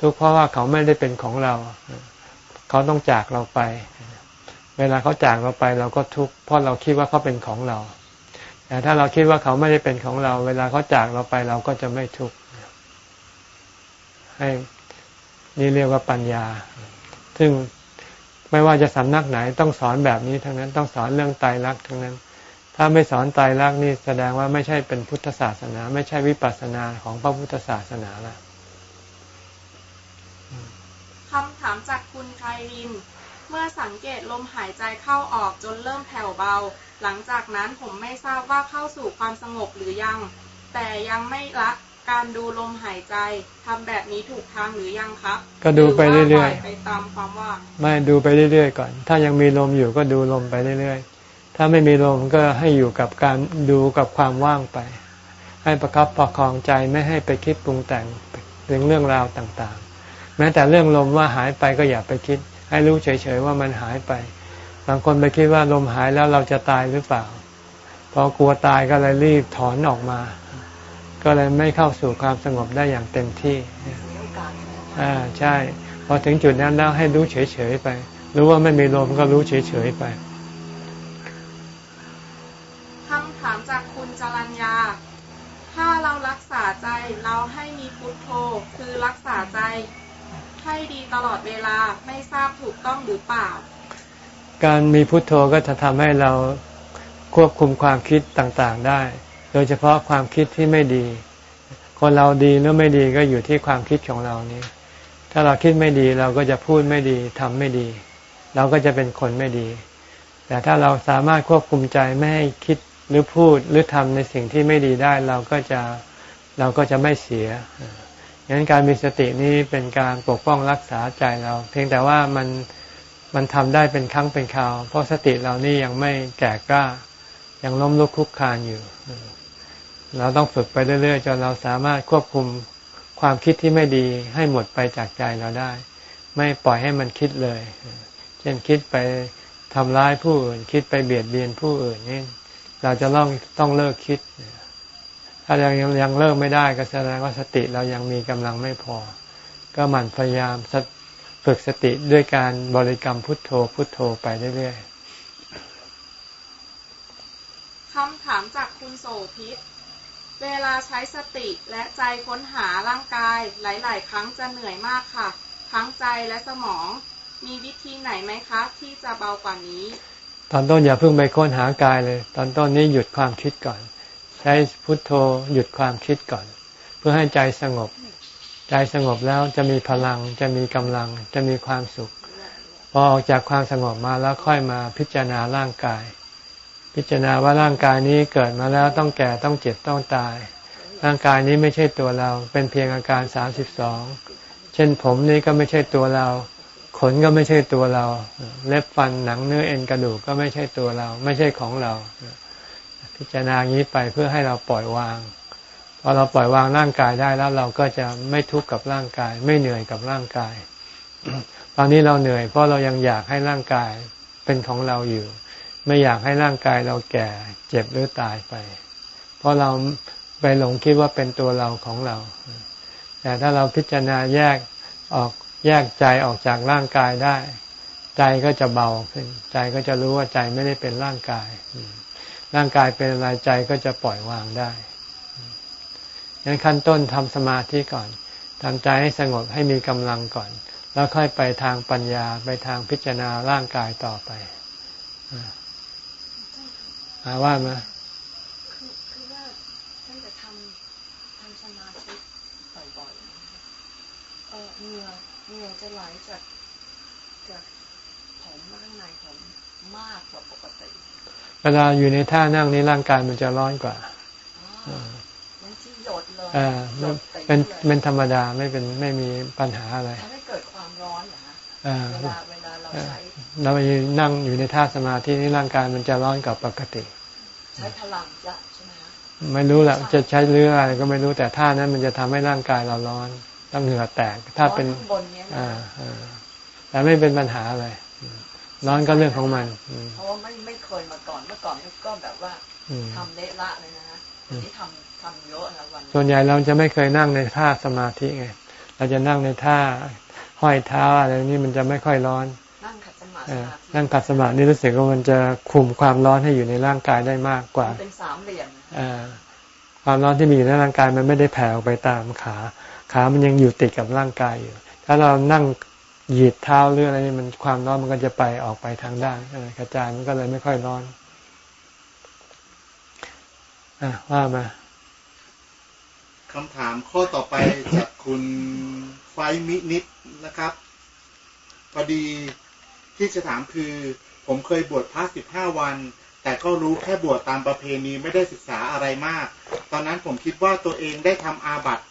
ทุกข์เพราะว่าเขาไม่ได้เป็นของเรา เขาต้องจากเราไป เวลาเขาจากเราไป เราก็ทุกข์เพราะเราคิดว่าเขาเป็นของเรา แต่ถ้าเราคิดว่าเขาไม่ได้เป็นของเรา เวลาเขาจากเราไปเราก็จะไม่ทุกข์ให้นี่เรียกว่าปัญญา ซึ่งไม่ว่าจะสำนักไหนต้องสอนแบบนี้ทั้งนั้นต้องสอนเรื่องไตรลักษณ์ทั้งนั้น ถ้าไม่สอนไตรลักษณ์นี่แสดงว่าไม่ใช่เป็นพุทธศาสนา ไม่ใช่วิปัสสนาของพระพุทธศาสนาล้วคำถามจากคุณไคริน เมื่อสังเกตลมหายใจเข้าออกจนเริ่มแผ่วเบา หลังจากนั้นผมไม่ทราบว่าเข้าสู่ความสงบหรือยัง แต่ยังไม่ละการดูลมหายใจทำแบบนี้ถูกทางหรือยังครับ ก็ดูไปเรื่อยๆไปตามความว่า ไม่ดูไปเรื่อยๆก่อน ถ้ายังมีลมอยู่ก็ดูลมไปเรื่อยๆ ถ้าไม่มีลมก็ให้อยู่กับการดูกับความว่างไป ให้ประคับประคองใจไม่ให้ไปคิดปรุงแต่งเรื่องเรื่องราวต่างๆ แม้แต่เรื่องลมว่าหายไปก็อย่าไปคิด ให้รู้เฉยๆว่ามันหายไป บางคนไปคิดว่าลมหายแล้วเราจะตายหรือเปล่า พอกลัวตายก็เลยรีบถอนออกมา ก็เลยไม่เข้าสู่ความสงบได้อย่างเต็มที่อ่าใช่ พอถึงจุดนั้นแล้วให้รู้เฉยๆไป รู้ว่าไม่มีลมก็รู้เฉยๆไปคำถามจากคุณจรัญญา ถ้าเรารักษาใจเราให้มีพุทโธคือรักษาใจ ให้ดีตลอดเวลาไม่ทราบถูกต้องหรือเปล่า การมีพุทโธก็จะทำให้เราควบคุมความคิดต่างๆได้ โดยเฉพาะความคิดที่ไม่ดี คนเราดีหรือไม่ดีก็อยู่ที่ความคิดของเรานี้ ถ้าเราคิดไม่ดีเราก็จะพูดไม่ดีทำไม่ดี เราก็จะเป็นคนไม่ดี แต่ถ้าเราสามารถควบคุมใจไม่ให้คิดหรือพูดหรือทำในสิ่งที่ไม่ดีได้เราก็จะเราก็จะไม่เสีย งั้นการมีสตินี้เป็นการปกป้องรักษาใจเรา เพียงแต่ว่ามันมันทำได้เป็นครั้งเป็นคราว เพราะสติเรานี่ยังไม่แก่กล้า ยังล้มลุกคุกคานอยู่ เราต้องฝึกไปเรื่อยๆจนเราสามารถควบคุมความคิดที่ไม่ดีให้หมดไปจากใจเราได้ ไม่ปล่อยให้มันคิดเลย เช่นคิดไปทำร้ายผู้อื่น คิดไปเบียดเบียนผู้อื่นนี่เราจะต้องต้องเลิกคิด ถ้ายังยังยังเลิกไม่ได้ก็แสดงว่าสติเรายังมีกำลังไม่พอ ก็หมั่นพยายามฝึกสติด้วยการบริกรรมพุทโธพุทโธไปเรื่อยๆคำถามจากคุณโสพิษเวลาใช้สติและใจค้นหาร่างกาย หลาย ๆ ครั้งจะเหนื่อยมากค่ะ ทั้งใจและสมอง มีวิธีไหนไหมคะ ที่จะเบากว่านี้ ตอนต้นอย่าเพิ่งไปค้นหากายเลย ตอนต้นนี้หยุดความคิดก่อน ใช้พุทโธหยุดความคิดก่อน เพื่อให้ใจสงบ ใจสงบแล้วจะมีพลังจะมีกำลังจะมีความสุข พอออกจากความสงบมาแล้วค่อยมาพิจารณาร่างกาย พิจารณาว่าร่างกายนี้เกิดมาแล้วต้องแก่ต้องเจ็บต้องตาย ร่างกายนี้ไม่ใช่ตัวเราเป็นเพียงอาการสามสิบสองเช่นผมนี่ก็ไม่ใช่ตัวเราขนก็ไม่ใช่ตัวเรา เล็บฟันหนังเนื้อเอ็นกระดูกก็ไม่ใช่ตัวเรา ไม่ใช่ของเรา พิจารณาอย่างนี้ไปเพื่อให้เราปล่อยวางพอเราปล่อยวางร่างกายได้แล้วเราก็จะไม่ทุกข์กับร่างกาย ไม่เหนื่อยกับร่างกาย ตอนนี้เราเหนื่อย เพราะเรายังอยากให้ร่างกายเป็นของเราอยู่ ไม่อยากให้ร่างกายเราแก่เจ็บหรือตายไป เพราะเราไปหลงคิดว่าเป็นตัวเราของเรา แต่ถ้าเราพิจารณาแยกออกแยกใจออกจากร่างกายได้ ใจก็จะเบาขึ้น ใจก็จะรู้ว่าใจไม่ได้เป็นร่างกาย ร่างกายเป็นอะไรใจก็จะปล่อยวางได้ยั้นขั้นต้นทำสมาธิก่อนทำใจให้สงบให้มีกำลังก่อน แล้วค่อยไปทางปัญญาไปทางพิจารณาร่างกายต่อไปาว่ามาคือคือว่าท่านจะทำทำสมาธิบ่อยๆเออเหงื่อเหงื่อจะไหลจากจาก ผมข้างในผมมากกว่าปกติ เวลาอยู่ในท่านั่งนี้ร่างกายมันจะร้อนกว่าอ๋อมันที่หยดเลยอ่าหยดติเป็นลยเป็นธรรมดาไม่เป็นไม่มีปัญหาอะไรทำให้เกิดความร้อนเหรอฮะอ่าเวลาเวลาเราใช้เราไปนั่งอยู่ในท่าสมาธินี่ร่างกายมันจะร้อนกว่าปกติ ใช้พลังจะใช่ไหมฮะไม่รู้แหละจะใช้เรืออะไรก็ไม่รู้แต่ท่านั้นมันจะทำให้ร่างกายเราร้อนต้องเหงื่อแตก ถ้าเป็นร้อข้างบนเนี้ยนะอ่าอ่าแต่ไม่เป็นปัญหาอะไร ร้อนก็เรื่องของมันอืมเพราะว่าไม่ไม่เคยมาก่อนเมื่อก่อนก็แบบว่าอืมทำเละละเลยนะฮะเดี๋ยวนี้ทำทำเยอะนะวันส่วนใหญ่เราจะไม่เคยนั่งในท่าสมาธิไงเราจะนั่งในท่าห้อยเท้าอะไรนี่มันจะไม่ค่อยร้อน นั่งขัดสมาธิเออนั่งขัดสมาธินี่รู้สึกว่ามันจะคุมความร้อนให้อยู่ในร่างกายได้มากกว่าเป็นสามเหลี่ยมนะเออความร้อนที่มีอยู่ในร่างกายมันไม่ได้แผ่ออกไปตามขา ขามันยังอยู่ติดกับร่างกายอยู่ ถ้าเรานั่ง เหยียดเท้าหรืออะไรนี่มันความร้อนมันก็จะไปออกไปทางด้านกระจายมันก็เลยไม่ค่อยร้อนอะว่ามาคำถามข้อต่อไปจากคุณไฟมินิดนะครับพอดีที่จะถามคือ ผมเคยบวชพระสิบห้าวัน แต่ก็รู้แค่บวชตามประเพณีไม่ได้ศึกษาอะไรมาก ตอนนั้นผมคิดว่าตัวเองได้ทำอาบัติ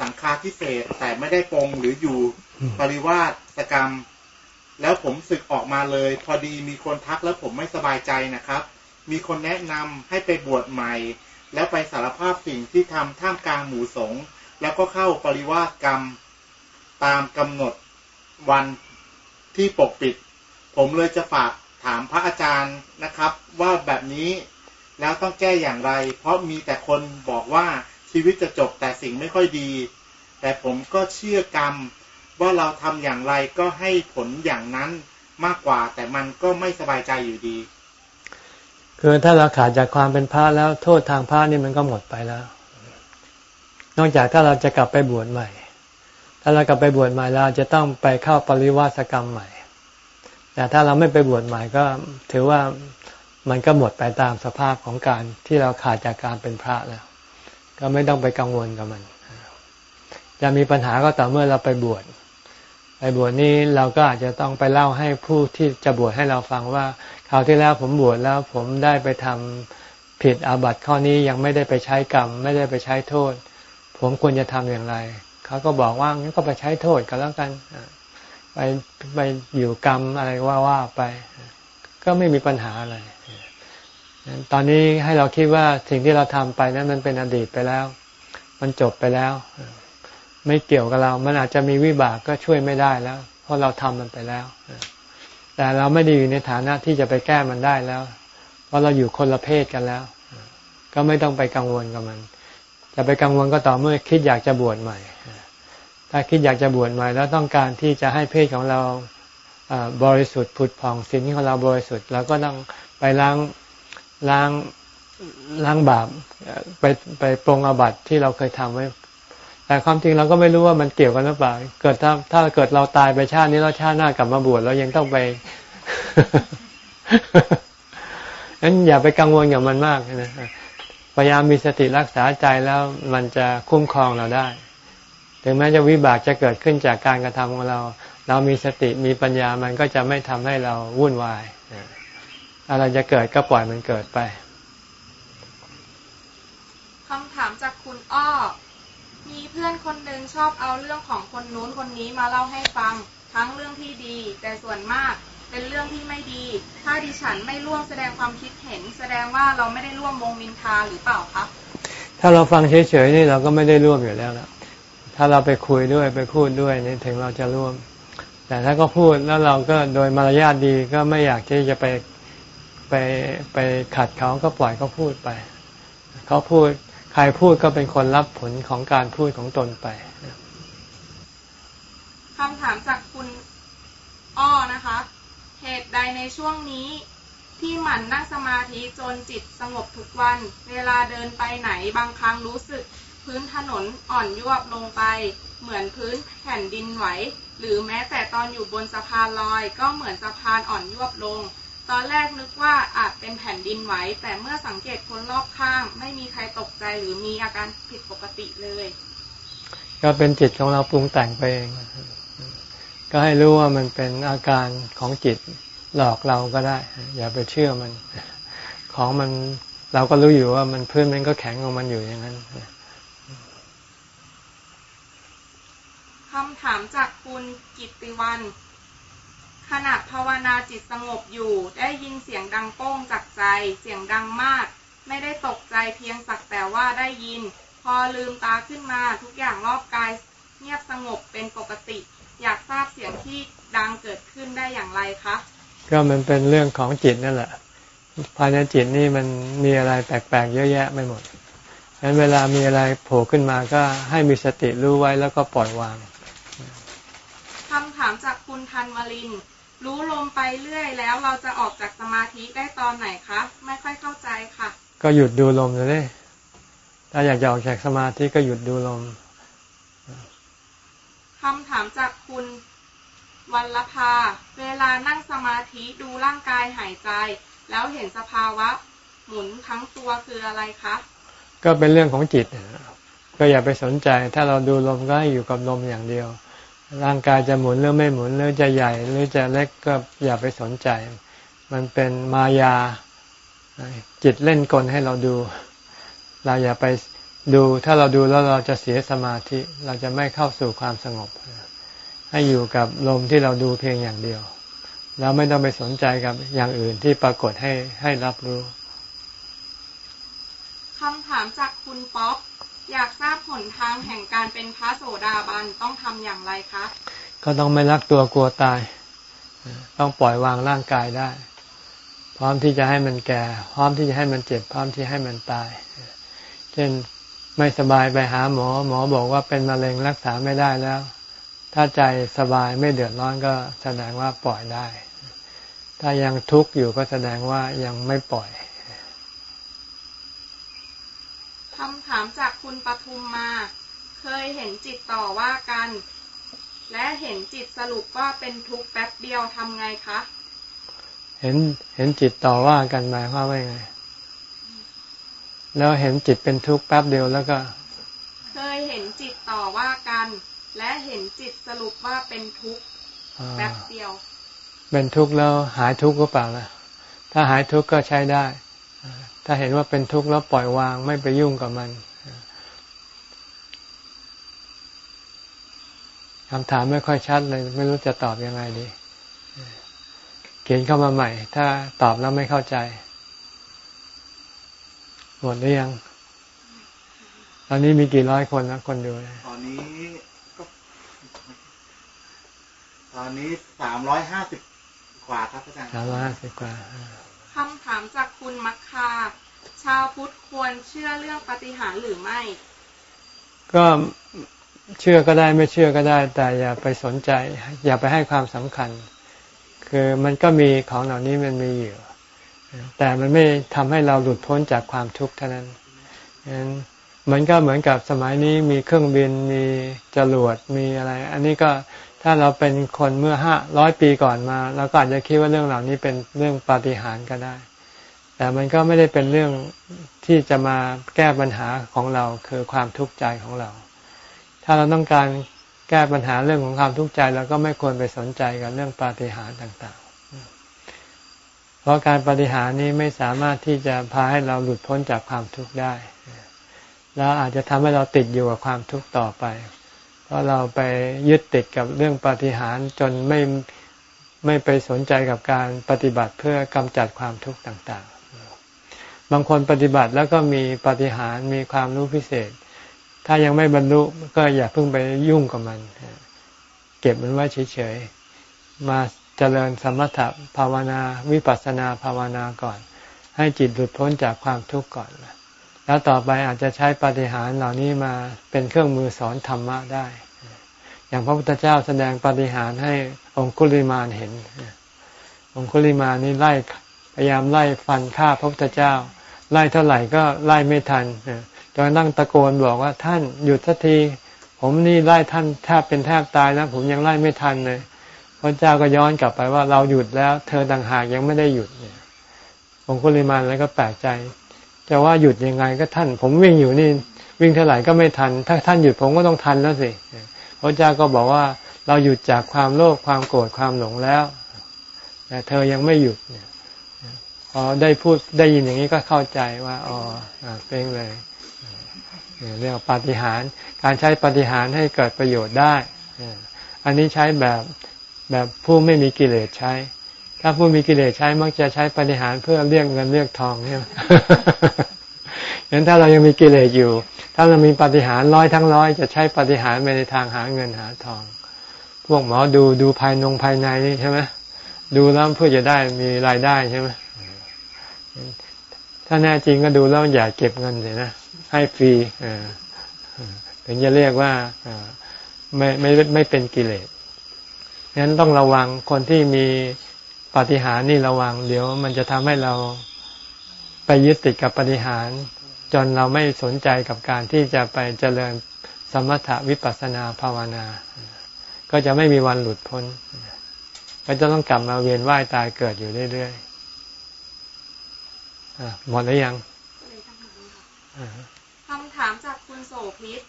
สังฆาทิเศษแต่ไม่ได้ปงหรืออยู่ ปริวาสกรรม แล้วผมศึกออกมาเลย พอดีมีคนทักแล้วผมไม่สบายใจนะครับ มีคนแนะนำให้ไปบวชใหม่ แล้วไปสารภาพสิ่งที่ทำท่ามกลางหมู่สงฆ์แล้วก็เข้าปริวาสกรรมตามกำหนดวันที่ปกปิด ผมเลยจะฝากถามพระอาจารย์นะครับ ว่าแบบนี้แล้วต้องแก้อย่างไร เพราะมีแต่คนบอกว่าชีวิตจะจบแต่สิ่งไม่ค่อยดี แต่ผมก็เชื่อกรรม ว่าเราทำอย่างไรก็ให้ผลอย่างนั้นมากกว่า แต่มันก็ไม่สบายใจอยู่ดี คือถ้าเราขาดจากความเป็นพระแล้วโทษทางพระนี่มันก็หมดไปแล้ว นอกจากถ้าเราจะกลับไปบวชใหม่ ถ้าเรากลับไปบวชใหม่เราจะต้องไปเข้าปริวาสกรรมใหม่ แต่ถ้าเราไม่ไปบวชใหม่ก็ถือว่ามันก็หมดไปตามสภาพของการที่เราขาดจากการเป็นพระแล้ว ก็ไม่ต้องไปกังวลกับมัน จะมีปัญหาก็ต่อเมื่อเราไปบวช บวชนี้เราก็อาจจะต้องไปเล่าให้ผู้ที่จะบวชให้เราฟังว่าคราวที่แล้วผมบวชแล้วผมได้ไปทำผิดอาบัติข้อนี้ยังไม่ได้ไปใช้กรรม ไม่ได้ไปใช้โทษ ผมควรจะทำอย่างไรเขาก็บอกว่างั้นก็ไปใช้โทษกันแล้วกันไปไปอยู่กรรมอะไรว่าว่าไป ก็ไม่มีปัญหาอะไรตอนนี้ให้เราคิดว่าสิ่งที่เราทำไปนั้นมันเป็นอดีตไปแล้ว มันจบไปแล้ว ไม่เกี่ยวกับเรา มันอาจจะมีวิบากก็ช่วยไม่ได้แล้ว เพราะเราทำมันไปแล้ว แต่เราไม่ได้อยู่ในฐานะที่จะไปแก้มันได้แล้ว เพราะเราอยู่คนละเพศกันแล้ว ก็ไม่ต้องไปกังวลกับมัน จะไปกังวลก็ต่อเมื่อคิดอยากจะบวชใหม่ ถ้าคิดอยากจะบวชใหม่แล้วต้องการที่จะให้เพศของเราบริสุทธิ์ผุดผ่องศีลของเราบริสุทธิ์เราก็ต้องไปล้างล้างล้างบาปไปไปปรงอาบัติที่เราเคยทำไว้ แต่ความจริงเราก็ไม่รู้ว่ามันเกี่ยวกันหรือเปล่า เกิดถ้าถ้าเกิดเราตายไปชาตินี้แล้วชาติหน้ากลับมาบวชเรายังต้องไปงั้นอย่าไปกังวลกับมันมากนะพยายามมีสติรักษาใจแล้วมันจะคุ้มครองเราได้ ถึงแม้จะวิบากจะเกิดขึ้นจากการกระทำของเรา เรามีสติมีปัญญามันก็จะไม่ทำให้เราวุ่นวายอะไรจะเกิดก็ปล่อยมันเกิดไปคำถามจากคุณอ้อ พื่อนคนหนึ่งชอบเอาเรื่องของคนนู้นคนนี้มาเล่าให้ฟัง ทั้งเรื่องที่ดี แต่ส่วนมากเป็นเรื่องที่ไม่ดี ถ้าดิฉันไม่ร่วมแสดงความคิดเห็น แสดงว่าเราไม่ได้ร่วมวงมินทาหรือเปล่าคะถ้าเราฟังเฉยๆนี่เราก็ไม่ได้ร่วมอยู่แล้วล่ะถ้าเราไปคุยด้วยไปพูดด้วยนี่ถึงเราจะร่วม แต่ถ้าก็พูดแล้วเราก็โดยมารยาทดีก็ไม่อยากที่จะไปไปไปขัดเขาก็ปล่อยเขาพูดไป เขาพูด ใครพูดก็เป็นคนรับผลของการพูดของตนไปคำถามจากคุณอ้อนะคะ เหตุใดในช่วงนี้ที่หมั่นนั่งสมาธิจนจิตสงบทุกวัน เวลาเดินไปไหนบางครั้งรู้สึก พื้นถนนอ่อนยวบลงไป เหมือนพื้นแผ่นดินไหว หรือแม้แต่ตอนอยู่บนสะพานลอย ก็เหมือนสะพานอ่อนยวบลง ตอนแรกนึกว่าอาจเป็นแผ่นดินไหว แต่เมื่อสังเกตคนรอบข้าง ไม่มีใครตกใจหรือมีอาการผิดปกติเลย ก็เป็นจิตของเราปรุงแต่งไปเอง ก็ให้รู้ว่ามันเป็นอาการของจิตหลอกเราก็ได้ อย่าไปเชื่อมัน ของมันเราก็รู้อยู่ว่ามันพื้นมันก็แข็งของมันอยู่อย่างนั้นคำถามจากคุณกิตติวัน ขณะภาวนาจิตสงบอยู่ ได้ยินเสียงดังโป้งจากใจ เสียงดังมาก ไม่ได้ตกใจเพียงสักแต่ว่าได้ยิน พอลืมตาขึ้นมาทุกอย่างรอบกาย เงียบสงบเป็นปกติ อยากทราบเสียงที่ดังเกิดขึ้นได้อย่างไรคะ ก็มันเป็นเรื่องของจิตนั่นแหละภายในจิตนี่มันมีอะไรแปลกๆเยอะแยะไม่หมดฉะนั้นเวลามีอะไรโผล่ขึ้นมาก็ให้มีสติรู้ไว้แล้วก็ปล่อยวางคำถามจากคุณทันวลิน รู้ลมไปเรื่อยแล้วเราจะออกจากสมาธิได้ตอนไหนคะไม่ค่อยเข้าใจค่ะ ก็หยุดดูลมเลยถ้าอยากจะออกจากสมาธิก็หยุดดูลมคำถามจากคุณวันละพา เวลานั่งสมาธิดูร่างกายหายใจ แล้วเห็นสภาวะ หมุนทั้งตัวคืออะไรคะ ก็เป็นเรื่องของจิต ก็อย่าไปสนใจ ถ้าเราดูลมก็ให้อยู่กับลมอย่างเดียว ร่างกายจะหมุนหรือไม่หมุนหรือจะใหญ่หรือจะเล็กก็อย่าไปสนใจ มันเป็นมายาจิตเล่นกลให้เราดู เราอย่าไปดู ถ้าเราดูแล้วเราจะเสียสมาธิ เราจะไม่เข้าสู่ความสงบ ให้อยู่กับลมที่เราดูเพียงอย่างเดียว แล้วไม่ต้องไปสนใจกับอย่างอื่นที่ปรากฏให้ให้รับรู้คำถามจากคุณป๊อก อยากทราบผลทางแห่งการเป็นพระโสดาบันต้องทำอย่างไรคะก็ต้องไม่รักตัวกลัวตาย ต้องปล่อยวางร่างกายได้ พร้อมที่จะให้มันแก่ พร้อมที่จะให้มันเจ็บ พร้อมที่ให้มันตาย เช่นไม่สบายไปหาหมอ หมอบอกว่าเป็นมะเร็งรักษาไม่ได้แล้ว ถ้าใจสบายไม่เดือดร้อนก็แสดงว่าปล่อยได้ ถ้ายังทุกข์อยู่ก็แสดงว่ายังไม่ปล่อย คำถามจากคุณปทุมมา เคยเห็นจิตต่อว่ากัน และเห็นจิตสรุปว่าเป็นทุกข์แป๊บเดียวทำไงคะ เห็นเห็นจิตต่อว่ากันหมายความว่าไง แล้วเห็นจิตเป็นทุกข์แป๊บเดียวแล้วก็ เคยเห็นจิตต่อว่ากัน และเห็นจิตสรุปว่าเป็นทุกข์แป๊บเดียว เป็นทุกข์แล้วหายทุกข์ก็เปล่าล่ะถ้าหายทุกข์ก็ใช้ได้ ถ้าเห็นว่าเป็นทุกข์แล้วปล่อยวางไม่ไปยุ่งกับมันคำถามไม่ค่อยชัดเลย ไม่รู้จะตอบยังไงดี เขียนเข้ามาใหม่ ถ้าตอบแล้วไม่เข้าใจ หมดหรือยัง ตอนนี้มีกี่ร้อยคนนะคนดูตอนนี้ตอนนี้สามร้อยห้าสิบกว่าครับอาจารย์สามร้อยห้าสิบกว่าคำถามจากคุณมัคคา ชาวพุทธควรเชื่อเรื่องปฏิหารหรือไม่ ก็เชื่อก็ได้ไม่เชื่อก็ได้ แต่อย่าไปสนใจ อย่าไปให้ความสำคัญ คือมันก็มีของเหล่านี้มันมีอยู่ แต่มันไม่ทำให้เราหลุดพ้นจากความทุกข์เท่านั้นนั้นมันก็เหมือนกับสมัยนี้มีเครื่องบินมีจรวดมีอะไร อันนี้ก็ถ้าเราเป็นคนเมื่อห้าร้อยปีก่อนมาเราก็อาจจะคิดว่าเรื่องเหล่านี้เป็นเรื่องปาฏิหาริย์ก็ได้ แต่มันก็ไม่ได้เป็นเรื่องที่จะมาแก้ปัญหาของเราคือความทุกข์ใจของเรา ถ้าเราต้องการแก้ปัญหาเรื่องของความทุกข์ใจเราก็ไม่ควรไปสนใจกับเรื่องปาฏิหาริย์ต่างๆ เพราะการปาฏิหาริย์นี้ไม่สามารถที่จะพาให้เราหลุดพ้นจากความทุกข์ได้ แล้วอาจจะทำให้เราติดอยู่กับความทุกข์ต่อไป เพราะเราไปยึดติดกับเรื่องปฏิหารจนไม่ไม่ไปสนใจกับการปฏิบัติเพื่อกำจัดความทุกข์ต่างๆ บางคนปฏิบัติแล้วก็มีปฏิหารมีความรู้พิเศษ ถ้ายังไม่บรรลุก็อย่าเพิ่งไปยุ่งกับมัน เก็บมันไว้เฉยๆ มาเจริญสมถะภาวนาวิปัสสนาภาวนาก่อน ให้จิตหลุดพ้นจากความทุกข์ก่อน แล้วต่อไปอาจจะใช้ปฏิหารเหล่านี้มาเป็นเครื่องมือสอนธรรมะได้ อย่างพระพุทธเจ้าแสดงปฏิหารให้องคุลิมานเห็น องคุลิมานนี่ไล่ พยายามไล่ฟันฆ่าพระพุทธเจ้า ไล่เท่าไหร่ก็ไล่ไม่ทันจนนั่งตะโกนบอกว่าท่านหยุดสักที ผมนี่ไล่ท่านแทบเป็นแทบตายแล้วผมยังไล่ไม่ทันเลยพระเจ้าก็ย้อนกลับไปว่าเราหยุดแล้ว เธอต่างหากยังไม่ได้หยุดเนี่ยองคุลิมานแล้วก็แปลกใจจะว่าหยุดยังไงก็ท่าน ผมวิ่งอยู่นี่ วิ่งเท่าไหร่ก็ไม่ทัน ถ้าท่านหยุดผมก็ต้องทันแล้วสิพระเจ้าก็บอกว่าเราหยุดจากความโลภความโกรธความหลงแล้วแต่เธอยังไม่หยุดเนี่ย พอได้พูดได้ยินอย่างนี้ก็เข้าใจว่าอ๋อเป็นเลยเรียกปฏิหารการใช้ปฏิหารให้เกิดประโยชน์ได้ อันนี้ใช้แบบแบบผู้ไม่มีกิเลสใช้ ถ้าผู้มีกิเลสใช้มักจะใช้ปฏิหารเพื่อเรียกเงินเรียกทองเนี่ยงั้นถ้าเรายังมีกิเลสอยู่ ถ้าเรามีปฏิหารร้อยทั้งร้อยจะใช้ปฏิหารไปในทางหาเงินหาทอง พวกหมอดูดูภายนงภายในนี่ใช่ไหมดูแล้วเพื่อจะได้มีรายได้ใช่ไหม ถ้าแน่จริงก็ดูแล้วอย่าเก็บเงินเลยนะ ให้ฟรีถึงจะเรียกว่าไม่ไม่ไม่เป็นกิเลสงั้นต้องระวังคนที่มีปฏิหารนี่ระวัง เดี๋ยวมันจะทำให้เราไปยึดติดกับปฏิหาร จนเราไม่สนใจกับการที่จะไปเจริญสมถวิปัสสนาภาวนา ก็จะไม่มีวันหลุดพ้น ก็จะต้องกลับมาเวียนว่ายตายเกิดอยู่เรื่อยๆ หมดแล้วยังคำถามจากคุณโสพิษ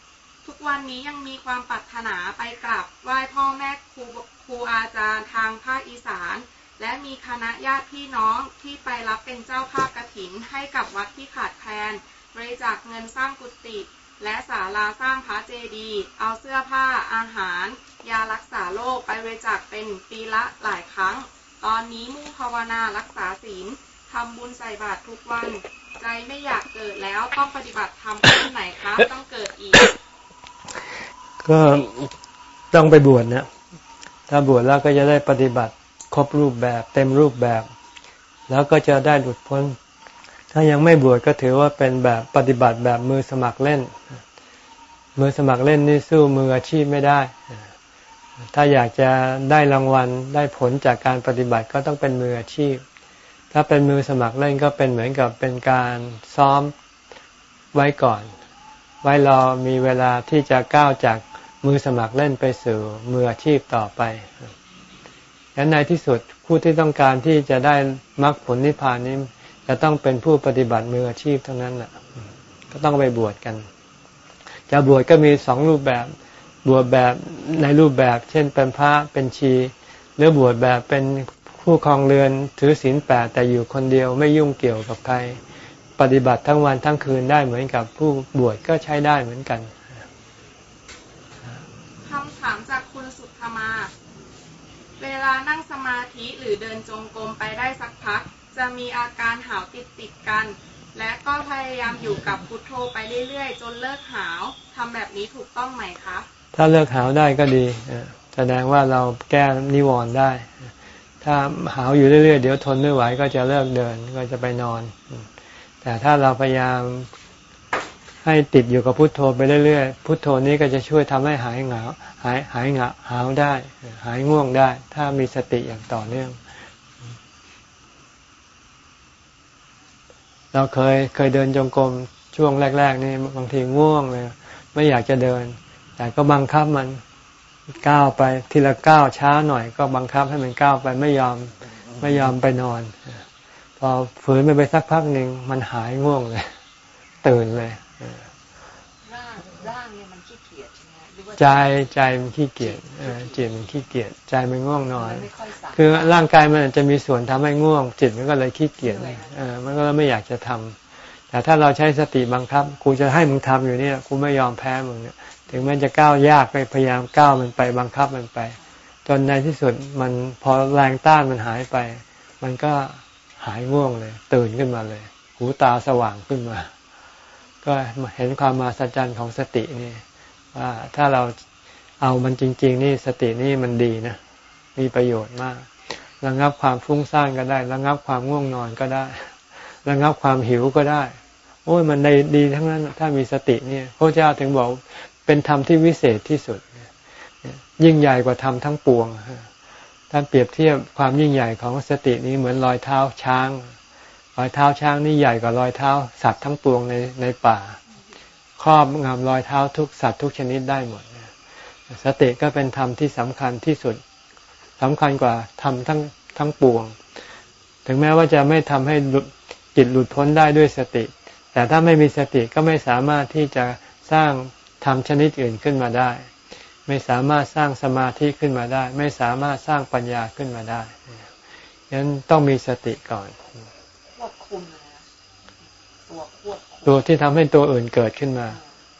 ทุกวันนี้ยังมีความปรารถนาไปกราบไหว้พ่อแม่ครูครูอาจารย์ทางภาคอีสาน และมีคณะญาติพี่น้องที่ไปรับเป็นเจ้าภาพกระถินให้กับวัดที่ขาดแคลนบริจาคเงินสร้างกุฏิและศาลาสร้างพระเจดีย์เอาเสื้อผ้าอาหาร ยารักษาโรคไปบริจาคเป็นปีละหลายครั้ง ตอนนี้มุ่งภาวนารักษาศีล ทำบุญใส่บาตรทุกวัน ใจไม่อยากเกิดแล้วต้องปฏิบัติธรรมขั้นไหนครับต้องเกิดอีก ก็ต้องไปบวชนะถ้าบวชแล้วก็จะได้ปฏิบัติครบรูปแบบ เต็มรูปแบบ แล้วก็จะได้หลุดพ้น ถ้ายังไม่บวชก็ถือว่าเป็นแบบปฏิบัติแบบมือสมัครเล่น มือสมัครเล่นนี่สู้มืออาชีพไม่ได้ ถ้าอยากจะได้รางวัลได้ผลจากการปฏิบัติก็ต้องเป็นมืออาชีพ ถ้าเป็นมือสมัครเล่นก็เป็นเหมือนกับเป็นการซ้อมไว้ก่อน ไว้รอมีเวลาที่จะก้าวจากมือสมัครเล่นไปสู่มืออาชีพต่อไปดังนั้นในที่สุดผู้ที่ต้องการที่จะได้มรรคผลนิพพานนี้จะต้องเป็นผู้ปฏิบัติมืออาชีพเท่านั้นแหละก็ต้องไปบวชกัน จะบวชก็มีสองรูปแบบ บวชแบบในรูปแบบ เช่นเป็นพระเป็นชี หรือบวชแบบเป็น ผู้ครองเรือนถือศีลแปดแต่อยู่คนเดียวไม่ยุ่งเกี่ยวกับใคร ปฏิบัติทั้งวันทั้งคืนได้เหมือนกับผู้บวชก็ใช้ได้เหมือนกันามจากคุณสุธมา เวลานั่งสมาธิหรือเดินจงกรมไปได้สักพัก จะมีอาการหาวติดติดกัน และก็พยายามอยู่กับพุทโธไปเรื่อยๆ จนเลิกหาวทำแบบนี้ถูกต้องไหมคะ ถ้าเลิกหาวได้ก็ดีแสดงว่าเราแก้นิวรณ์ได้ ถ้าหาวอยู่เรื่อยๆเดี๋ยวทนไม่ไหวก็จะเลิกเดินก็จะไปนอน แต่ถ้าเราพยายามให้ติดอยู่กับพุทโธไปเรื่อยๆ พุทโธนี้ก็จะช่วยทำให้หายเหงา หายหายเหงาหาวได้ หายง่วงได้ ถ้ามีสติอย่างต่อเนื่อง เราเคยเคยเดินจงกรมช่วงแรก ๆ นี่บางทีง่วงเลยไม่อยากจะเดิน แต่ก็บังคับมัน ก้าวไปทีละก้าวช้าหน่อยก็บังคับให้มันก้าวไปไม่ยอมไม่ยอมไปนอน พอฝืนไปไปสักพักหนึ่งมันหายง่วงเลย ตื่นเลยร่างเนี่ยมันขี้เกียจใช่ไหมใจใจมันขี้เกียจจิตมันขี้เกียจใจมันง่วงนอน คือร่างกายมันจะมีส่วนทำให้ง่วง จิตมันก็เลยขี้เกียจเออมันก็ไม่อยากจะทำแต่ถ้าเราใช้สติบังคับกูจะให้มึงทำอยู่เนี่ยกูไม่ยอมแพ้มึงเนี่ย ถึงแม้จะก้าวยากไปพยายามก้าวมันไปบังคับมันไป จนในที่สุดมันพอแรงต้านมันหายไป มันก็หายง่วงเลย ตื่นขึ้นมาเลย หูตาสว่างขึ้นมา ก็เห็นความมาสัจจันของสตินี่ว่าถ้าเราเอามันจริง ๆ นี่สตินี่มันดีนะมีประโยชน์มากระงับความฟุ้งซ่านก็ได้ระงับความง่วงนอนก็ได้ระงับความหิวก็ได้ โอ้ยมันในดีทั้งนั้น ถ้ามีสติเนี่ยพระเจ้าถึงบอก เป็นธรรมที่วิเศษที่สุด ยิ่งใหญ่กว่าธรรมทั้งปวงท่านเปรียบเทียบความยิ่งใหญ่ของสตินี้เหมือนรอยเท้าช้าง รอยเท้าช้างนี่ใหญ่กว่ารอยเท้าสัตว์ทั้งปวงในในป่า ครอบงำรอยเท้าทุกสัตว์ทุกชนิดได้หมดสติก็เป็นธรรมที่สำคัญที่สุดสำคัญกว่าธรรมทั้งทั้งปวง ถึงแม้ว่าจะไม่ทำให้จิตหลุดพ้นได้ด้วยสติ แต่ถ้าไม่มีสติก็ไม่สามารถที่จะสร้าง ธรรมชนิดอื่นขึ้นมาได้ ไม่สามารถสร้างสมาธิขึ้นมาได้ ไม่สามารถสร้างปัญญาขึ้นมาได้ฉะนั้นต้องมีสติก่อนควบคุมนะตัวควบคุมตัวที่ทำให้ตัวอื่นเกิดขึ้นมา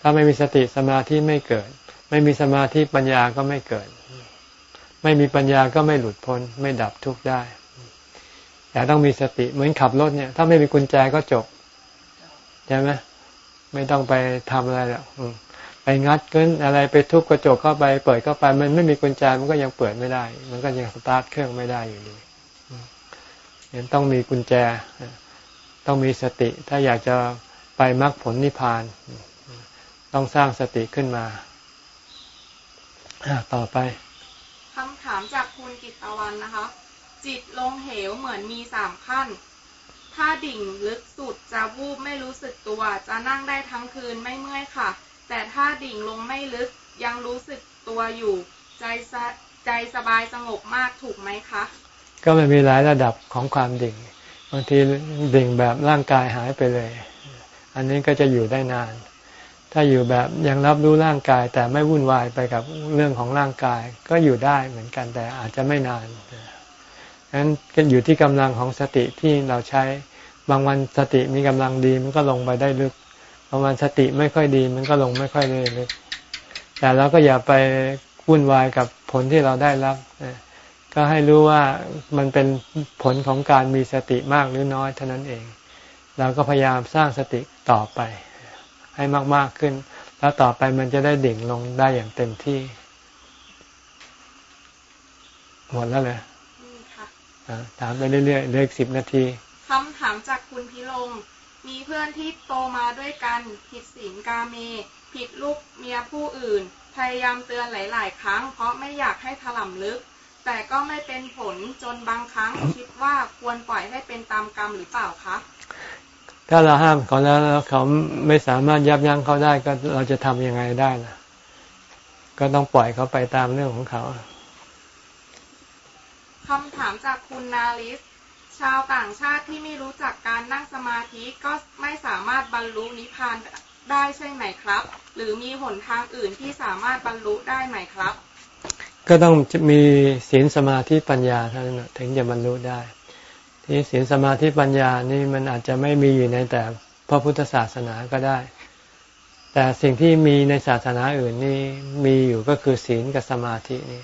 ถ้าไม่มีสติสมาธิไม่เกิด ไม่มีสมาธิปัญญาก็ไม่เกิด ไม่มีปัญญาก็ไม่หลุดพ้น ไม่ดับทุกข์ได้แต่ต้องมีสติเหมือนขับรถเนี่ย ถ้าไม่มีกุญแจก็จบใช่ไหมไม่ต้องไปทำอะไรหรอกอืม ไปงัดเกินอะไรไปทุบกระจกเข้าไปเปิดเข้าไป มันไม่มีกุญแจมันก็ยังเปิดไม่ได้ มันก็ยังสตาร์ทเครื่องไม่ได้อยู่ดียังต้องมีกุญแจ ต้องมีสติ ถ้าอยากจะไปมรรคผลนิพพาน ต้องสร้างสติขึ้นมาต่อไปคำถามจากคุณกิตตวันนะคะ จิตลงเหวเหมือนมีสามขั้น ถ้าดิ่งลึกสุดจะวูบไม่รู้สึกตัว จะนั่งได้ทั้งคืนไม่เมื่อยค่ะ แต่ถ้าดิ่งลงไม่ลึกยังรู้สึกตัวอยู่ ใจสใจสบายสงบมากถูกไหมคะ ก็มันมีหลายระดับของความดิ่ง บางทีดิ่งแบบร่างกายหายไปเลย อันนี้ก็จะอยู่ได้นาน ถ้าอยู่แบบยังรับรู้ร่างกายแต่ไม่วุ่นวายไปกับเรื่องของร่างกาย ก็อยู่ได้เหมือนกันแต่อาจจะไม่นานนั้นก็อยู่ที่กำลังของสติที่เราใช้บางวันสติมีกำลังดีมันก็ลงไปได้ลึก บางวันสติไม่ค่อยดี มันก็ลงไม่ค่อยได้ลึกแต่เราก็อย่าไปวุ่นวายกับผลที่เราได้รับ ก็ให้รู้ว่ามันเป็นผลของการมีสติมากหรือน้อยเท่านั้นเอง เราก็พยายามสร้างสติต่อไป ให้มากๆขึ้น แล้วต่อไปมันจะได้ดิ่งลงได้อย่างเต็มที่ หมดแล้วเลยนี่ค่ะอะถามไปเรื่อยๆเหลืออีกสิบนาทีคำถามจากคุณพิลง มีเพื่อนที่โตมาด้วยกันผิดศีลกาเม ผิดลูกเมียผู้อื่น พยายามเตือนหลาย ๆ ครั้ง เพราะไม่อยากให้ถล่มลึก แต่ก็ไม่เป็นผลจนบางครั้งคิดว่าควรปล่อยให้เป็นตามกรรมหรือเปล่าคะถ้าเราห้ามเขาแล้วแล้วเขาไม่สามารถยับยั้งเขาได้ก็เราจะทำยังไงได้ล่ะ ก็ต้องปล่อยเขาไปตามเรื่องของเขาคำถามจากคุณนาลิส ชาวต่างชาติที่ไม่รู้จักการนั่งสมาธิก็ไม่สามารถบรรลุนิพพานได้ใช่ไหมครับ หรือมีหนทางอื่นที่สามารถบรรลุได้ไหมครับ ก็ต้องมีศีลสมาธิปัญญาเท่านั้นถึงจะบรรลุได้ ที่ศีลสมาธิปัญญานี่มันอาจจะไม่มีอยู่ในแต่พระพุทธศาสนาก็ได้ แต่สิ่งที่มีในศาสนาอื่นนี่มีอยู่ก็คือศีลกับสมาธินี่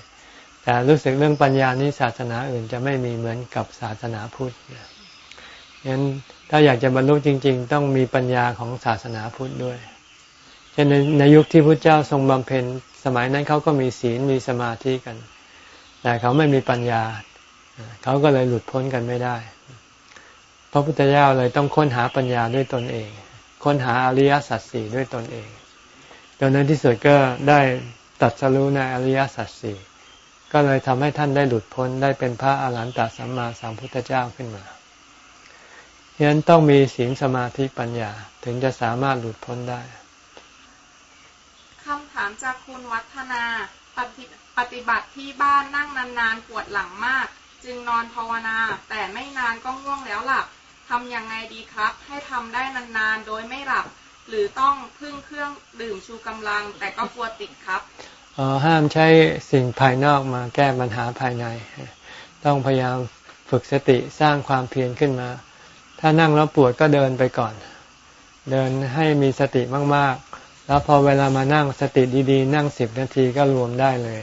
แต่รู้สึกเรื่องปัญญานี่ศาสนาอื่นจะไม่มีเหมือนกับศาสนาพุทธงั้นถ้าอยากจะบรรลุจริง ๆ ต้องมีปัญญาของศาสนาพุทธด้วยเช่นในในยุคที่พระเจ้าทรงบำเพ็ญสมัยนั้นเขาก็มีศีลมีสมาธิกัน แต่เขาไม่มีปัญญา เขาก็เลยหลุดพ้นกันไม่ได้ พระพุทธเจ้าเลยต้องค้นหาปัญญาด้วยตนเอง ค้นหาอริยสัจสี่ด้วยตนเองจนในที่สุดก็ได้ตัดสรู้ในอริยสัจสี่ ก็เลยทำให้ท่านได้หลุดพ้นได้เป็นพระอาหารหันตสัมมาสัมพุทธเจ้าขึ้นมาฉะนั้นต้องมีศีลสมาธิปัญญาถึงจะสามารถหลุดพ้นได้คำถามจากคุณวัฒนาปฏิปฏิบัติที่บ้านนั่งนานๆปวดหลังมาก จึงนอนภาวนา แต่ไม่นานก็ง่วงแล้วหลับทำยังไงดีครับ ให้ทำได้นานๆโดยไม่หลับ หรือต้องพึ่งเครื่องดื่มชูกำลัง แต่ก็กลัวติดครับ ห้ามใช้สิ่งภายนอกมาแก้ปัญหาภายใน ต้องพยายามฝึกสติสร้างความเพียรขึ้นมา ถ้านั่งแล้วปวดก็เดินไปก่อน เดินให้มีสติมากๆ แล้วพอเวลามานั่งสติดีๆ นั่งสิบนาทีก็รวมได้เลย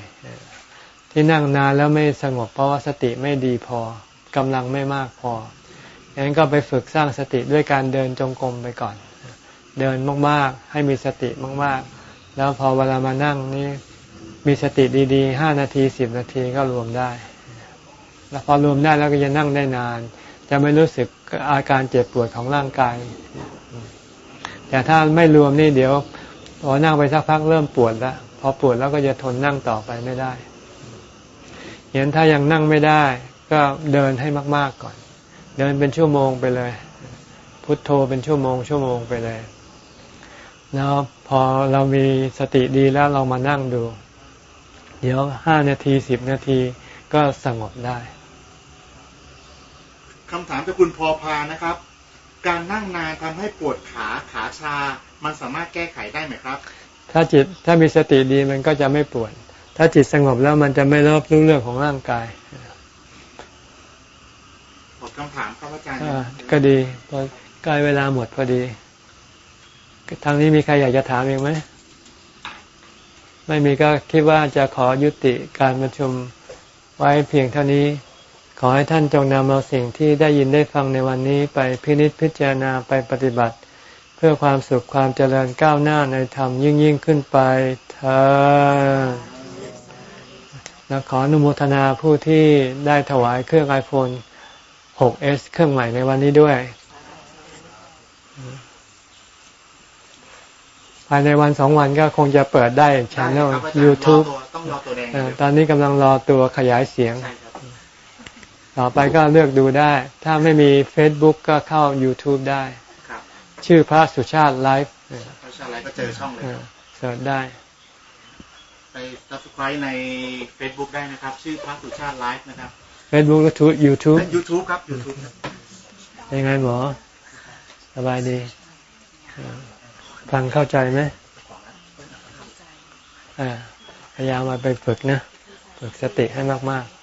ที่นั่งนานแล้วไม่สงบเพราะว่าสติไม่ดีพอกำลังไม่มากพออย่างนั้นก็ไปฝึกสร้างสติด้วยการเดินจงกรมไปก่อน เดินมากๆ ให้มีสติมากๆ แล้วพอเวลามานั่งนี่ มีสติดีๆห้านาทีสิบนาทีก็รวมได้ แล้วพอรวมได้แล้วก็จะนั่งได้นาน จะไม่รู้สึกอาการเจ็บปวดของร่างกาย แต่ถ้าไม่รวมนี่เดี๋ยวพอนั่งไปสักพักเริ่มปวดแล้วพอปวดแล้วก็จะทนนั่งต่อไปไม่ได้เห็นถ้ายังนั่งไม่ได้ ก็เดินให้มาก ๆก่อน เดินเป็นชั่วโมงไปเลย พุทโธเป็นชั่วโมง ชั่วโมงไปเลยแล้วพอเรามีสติดีแล้วเรามานั่งดู เดี๋ยวห้านาทีสิบนาทีก็สงบได้คำถามจากคุณพอพานะครับ การนั่งนานทำให้ปวดขาขาชา มันสามารถแก้ไขได้ไหมครับ ถ้าจิตถ้ามีสติดีมันก็จะไม่ปวด ถ้าจิตสงบแล้วมันจะไม่รับรู้เรื่องของร่างกายหมดคำถามครับอาจารย์อ่าก็ดีพอใกล้เวลาหมดพอดี ทางนี้มีใครอยากจะถามอีกไหม ไม่มีก็คิดว่าจะขอยุติการประชุมไว้เพียงเท่านี้ ขอให้ท่านจงนำเอาสิ่งที่ได้ยินได้ฟังในวันนี้ไปพินิจพิจารณาไปปฏิบัติ เพื่อความสุขความเจริญก้าวหน้าในธรรมยิ่งยิ่งขึ้นไปเธอและขออนุโมทนาผู้ที่ได้ถวายเครื่อง iPhone 6s เครื่องใหม่ในวันนี้ด้วย ภายในวันสองวันก็คงจะเปิดได้ชได้ anel ครับอาจารย์ YouTube รอตัวต้องรอตัวแดงเอ่อตอนนี้กำลังรอตัวขยายเสียงใช่ครับต่อไปก็เลือกดูได้ ถ้าไม่มี Facebook ก็เข้า YouTube ได้ครับชื่อพระสุชาติไลฟ์เพราะฉะนั้นก็เจอช่องเลยครับเสิร์ชได้ ไป subscribe ใน Facebook ได้นะครับ ชื่อพระสุชาติไลฟ์นะครับ Facebook และ YouTube และ YouTube ครับ YouTube ครับยังไงหมอสบายดีเอ่อ ฟังเข้าใจไหมอ่าพยายามมาไปฝึกนะ ฝึกสติให้มาก ๆ